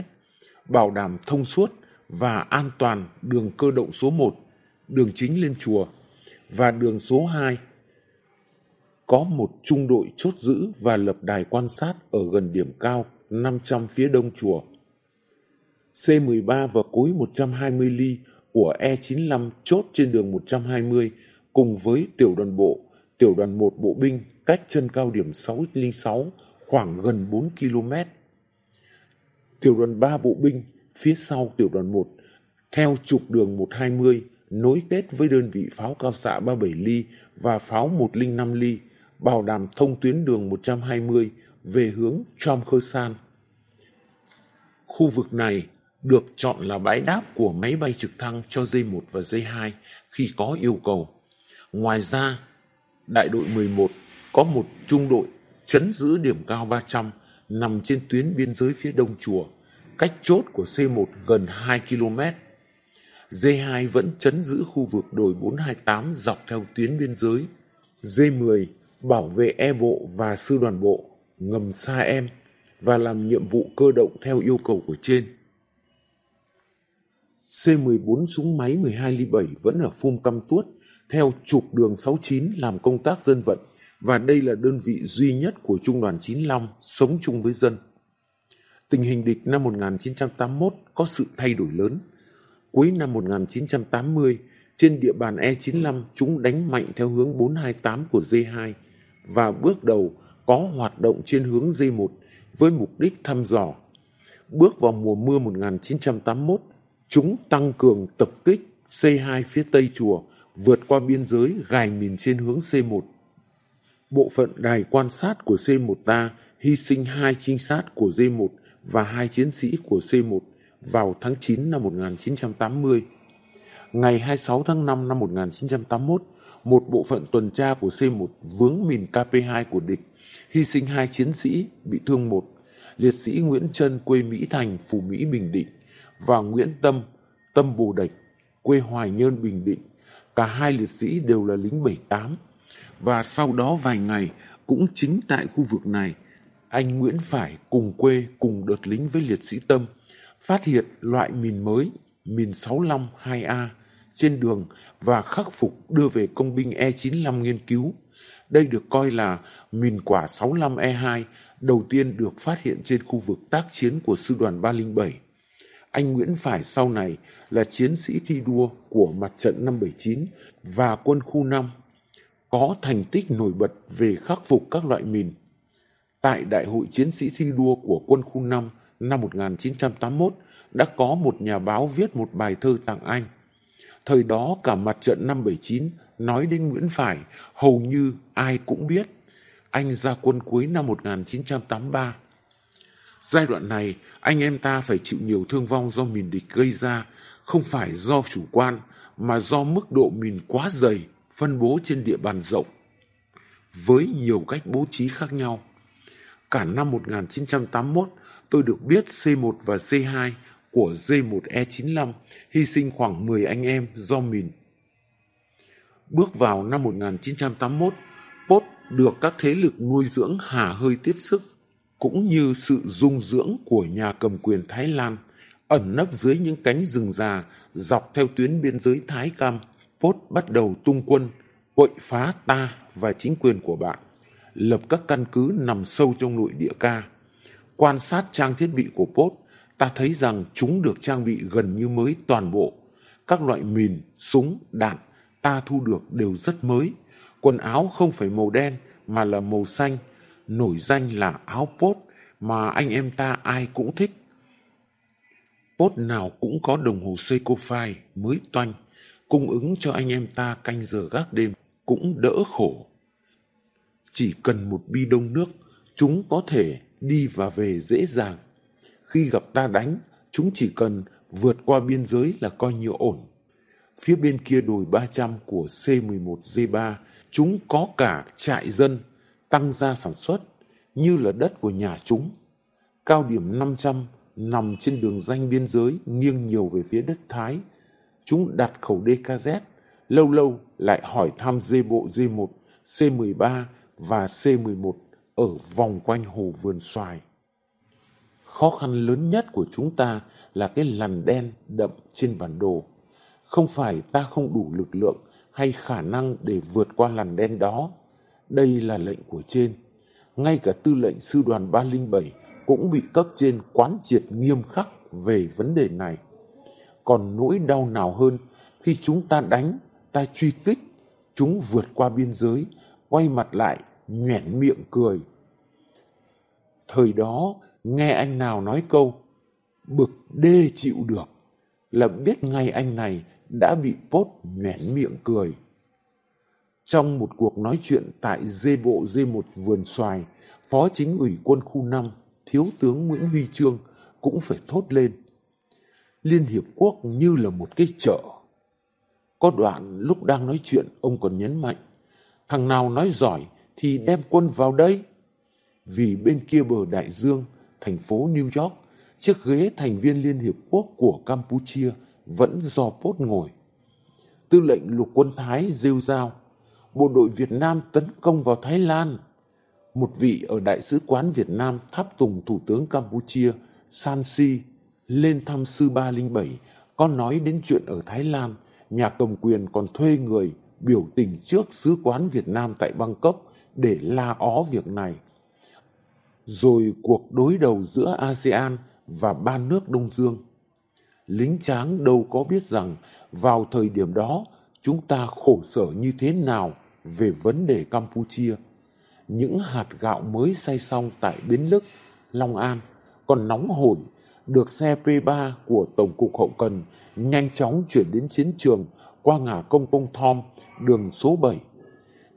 bảo đảm thông suốt và an toàn đường cơ động số 1, đường chính lên chùa và đường số 2 có một trung đội chốt giữ và lập đài quan sát ở gần điểm cao 500 phía đông chùa. C-13 và cối 120 ly của E-95 chốt trên đường 120 cùng với tiểu đoàn bộ, tiểu đoàn 1 bộ binh cách chân cao điểm 606 khoảng gần 4 km tiểu đoàn 3 bộ binh phía sau tiểu đoàn 1 theo trục đường 120 nối kết với đơn vị pháo cao xạ 37 ly và pháo 105 ly bảo đảm thông tuyến đường 120 về hướng Chom Khơ San. Khu vực này được chọn là bãi đáp của máy bay trực thăng cho D1 và D2 khi có yêu cầu. Ngoài ra, đại đội 11 có một trung đội chấn giữ điểm cao 300 nằm trên tuyến biên giới phía đông chùa, cách chốt của C1 gần 2 km. D2 vẫn chấn giữ khu vực đồi 428 dọc theo tuyến biên giới. D10 bảo vệ e bộ và sư đoàn bộ, ngầm xa em và làm nhiệm vụ cơ động theo yêu cầu của trên. C14 súng máy 12 ly 7 vẫn ở phum căm tuốt theo trục đường 69 làm công tác dân vận và đây là đơn vị duy nhất của Trung đoàn 95 sống chung với dân. Tình hình địch năm 1981 có sự thay đổi lớn. Cuối năm 1980, trên địa bàn E95 chúng đánh mạnh theo hướng 428 của D2 và bước đầu có hoạt động trên hướng D1 với mục đích thăm dò. Bước vào mùa mưa 1981, chúng tăng cường tập kích C2 phía tây chùa, vượt qua biên giới gài mìn trên hướng C1 bộ phận đài quan sát của C1 ta hy sinh hai trinh sát của D1 và hai chiến sĩ của C1 vào tháng 9 năm 1980. Ngày 26 tháng 5 năm 1981, một bộ phận tuần tra của C1 vướng mìn KP2 của địch, hy sinh hai chiến sĩ, bị thương một, liệt sĩ Nguyễn Trân quê Mỹ Thành, Phủ Mỹ, Bình Định và Nguyễn Tâm, Tâm Bồ Đạch, quê Hoài Nhơn, Bình Định. Cả hai liệt sĩ đều là lính 78. Và sau đó vài ngày, cũng chính tại khu vực này, anh Nguyễn Phải cùng quê cùng đợt lính với liệt sĩ Tâm phát hiện loại mìn mới, mìn 65 2A trên đường và khắc phục đưa về công binh E95 nghiên cứu. Đây được coi là mìn quả 65E2 đầu tiên được phát hiện trên khu vực tác chiến của Sư đoàn 307. Anh Nguyễn Phải sau này là chiến sĩ thi đua của mặt trận 579 và quân khu 5, có thành tích nổi bật về khắc phục các loại mìn. Tại Đại hội Chiến sĩ thi đua của quân khu 5 năm 1981 đã có một nhà báo viết một bài thơ tặng anh. Thời đó cả mặt trận năm 79 nói đến Nguyễn Phải hầu như ai cũng biết. Anh ra quân cuối năm 1983. Giai đoạn này, anh em ta phải chịu nhiều thương vong do mìn địch gây ra, không phải do chủ quan, mà do mức độ mìn quá dày, phân bố trên địa bàn rộng, với nhiều cách bố trí khác nhau. Cả năm 1981, tôi được biết C1 và C2 của J1E95 hy sinh khoảng 10 anh em do mìn. Bước vào năm 1981, Pốt được các thế lực nuôi dưỡng hà hơi tiếp sức, cũng như sự dung dưỡng của nhà cầm quyền Thái Lan, ẩn nấp dưới những cánh rừng già dọc theo tuyến biên giới Thái Cam, Pốt bắt đầu tung quân, quậy phá ta và chính quyền của bạn, lập các căn cứ nằm sâu trong nội địa ca. Quan sát trang thiết bị của Pốt, ta thấy rằng chúng được trang bị gần như mới toàn bộ. Các loại mìn, súng, đạn ta thu được đều rất mới. Quần áo không phải màu đen mà là màu xanh, nổi danh là áo pốt mà anh em ta ai cũng thích. Pốt nào cũng có đồng hồ Seiko phai mới toanh, cung ứng cho anh em ta canh giờ gác đêm cũng đỡ khổ. Chỉ cần một bi đông nước, chúng có thể đi và về dễ dàng. Khi gặp ta đánh, chúng chỉ cần vượt qua biên giới là coi như ổn. Phía bên kia đồi 300 của C11G3, chúng có cả trại dân tăng gia sản xuất như là đất của nhà chúng. Cao điểm 500 nằm trên đường danh biên giới nghiêng nhiều về phía đất Thái. Chúng đặt khẩu DKZ, lâu lâu lại hỏi thăm dê bộ D1, C13 và C11 ở vòng quanh hồ vườn xoài. Khó khăn lớn nhất của chúng ta là cái lằn đen đậm trên bản đồ. Không phải ta không đủ lực lượng hay khả năng để vượt qua lằn đen đó. Đây là lệnh của trên. Ngay cả tư lệnh sư đoàn 307 cũng bị cấp trên quán triệt nghiêm khắc về vấn đề này. Còn nỗi đau nào hơn khi chúng ta đánh, ta truy kích, chúng vượt qua biên giới, quay mặt lại, nhoẻn miệng cười. Thời đó, nghe anh nào nói câu bực đê chịu được là biết ngay anh này đã bị Pốt nhoẻn miệng cười. Trong một cuộc nói chuyện tại dê bộ dê một vườn xoài, Phó chính ủy quân khu 5, Thiếu tướng Nguyễn Huy Trương cũng phải thốt lên. Liên Hiệp Quốc như là một cái chợ. Có đoạn lúc đang nói chuyện, ông còn nhấn mạnh, thằng nào nói giỏi thì đem quân vào đây. Vì bên kia bờ đại dương, thành phố New York, chiếc ghế thành viên Liên Hiệp Quốc của Campuchia vẫn do Pốt ngồi. Tư lệnh lục quân Thái rêu rao, bộ đội Việt Nam tấn công vào Thái Lan. Một vị ở Đại sứ quán Việt Nam tháp tùng Thủ tướng Campuchia San Si lên thăm sư 307 có nói đến chuyện ở Thái Lan, nhà cầm quyền còn thuê người biểu tình trước sứ quán Việt Nam tại Bangkok để la ó việc này. Rồi cuộc đối đầu giữa ASEAN và ba nước Đông Dương. Lính tráng đâu có biết rằng vào thời điểm đó chúng ta khổ sở như thế nào về vấn đề Campuchia. Những hạt gạo mới xay xong tại Bến Lức, Long An còn nóng hổi được xe P3 của Tổng cục Hậu Cần nhanh chóng chuyển đến chiến trường qua ngã công công Thom, đường số 7.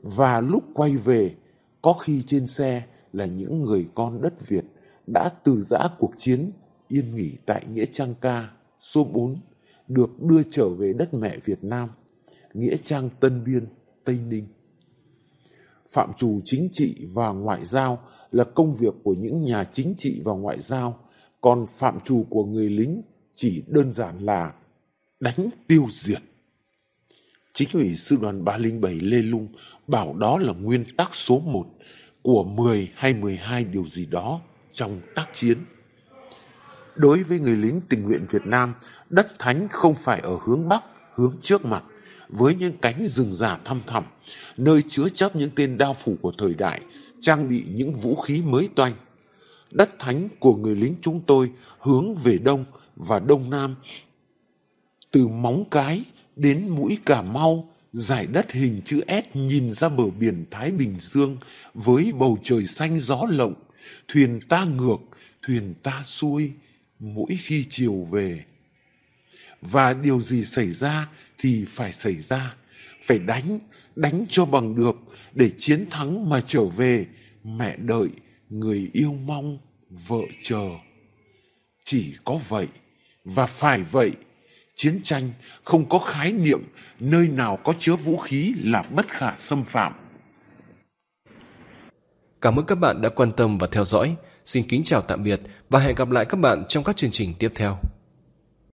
Và lúc quay về, có khi trên xe là những người con đất Việt đã từ giã cuộc chiến yên nghỉ tại Nghĩa Trang Ca số 4 được đưa trở về đất mẹ Việt Nam, Nghĩa Trang Tân Biên, Tây Ninh. Phạm trù chính trị và ngoại giao là công việc của những nhà chính trị và ngoại giao, còn phạm trù của người lính chỉ đơn giản là đánh tiêu diệt. Chính ủy sư đoàn 307 Lê Lung bảo đó là nguyên tắc số 1 của 10 hay 12 điều gì đó trong tác chiến. Đối với người lính tình nguyện Việt Nam, đất thánh không phải ở hướng Bắc, hướng trước mặt, với những cánh rừng già thăm thẳm, nơi chứa chấp những tên đao phủ của thời đại, trang bị những vũ khí mới toanh. Đất thánh của người lính chúng tôi hướng về đông và đông nam, từ móng cái đến mũi Cà Mau, giải đất hình chữ S nhìn ra bờ biển Thái Bình Dương với bầu trời xanh gió lộng, thuyền ta ngược, thuyền ta xuôi, mỗi khi chiều về. Và điều gì xảy ra thì phải xảy ra, phải đánh, đánh cho bằng được để chiến thắng mà trở về, mẹ đợi, người yêu mong, vợ chờ. Chỉ có vậy, và phải vậy, chiến tranh không có khái niệm nơi nào có chứa vũ khí là bất khả xâm phạm. Cảm ơn các bạn đã quan tâm và theo dõi. Xin kính chào tạm biệt và hẹn gặp lại các bạn trong các chương trình tiếp theo.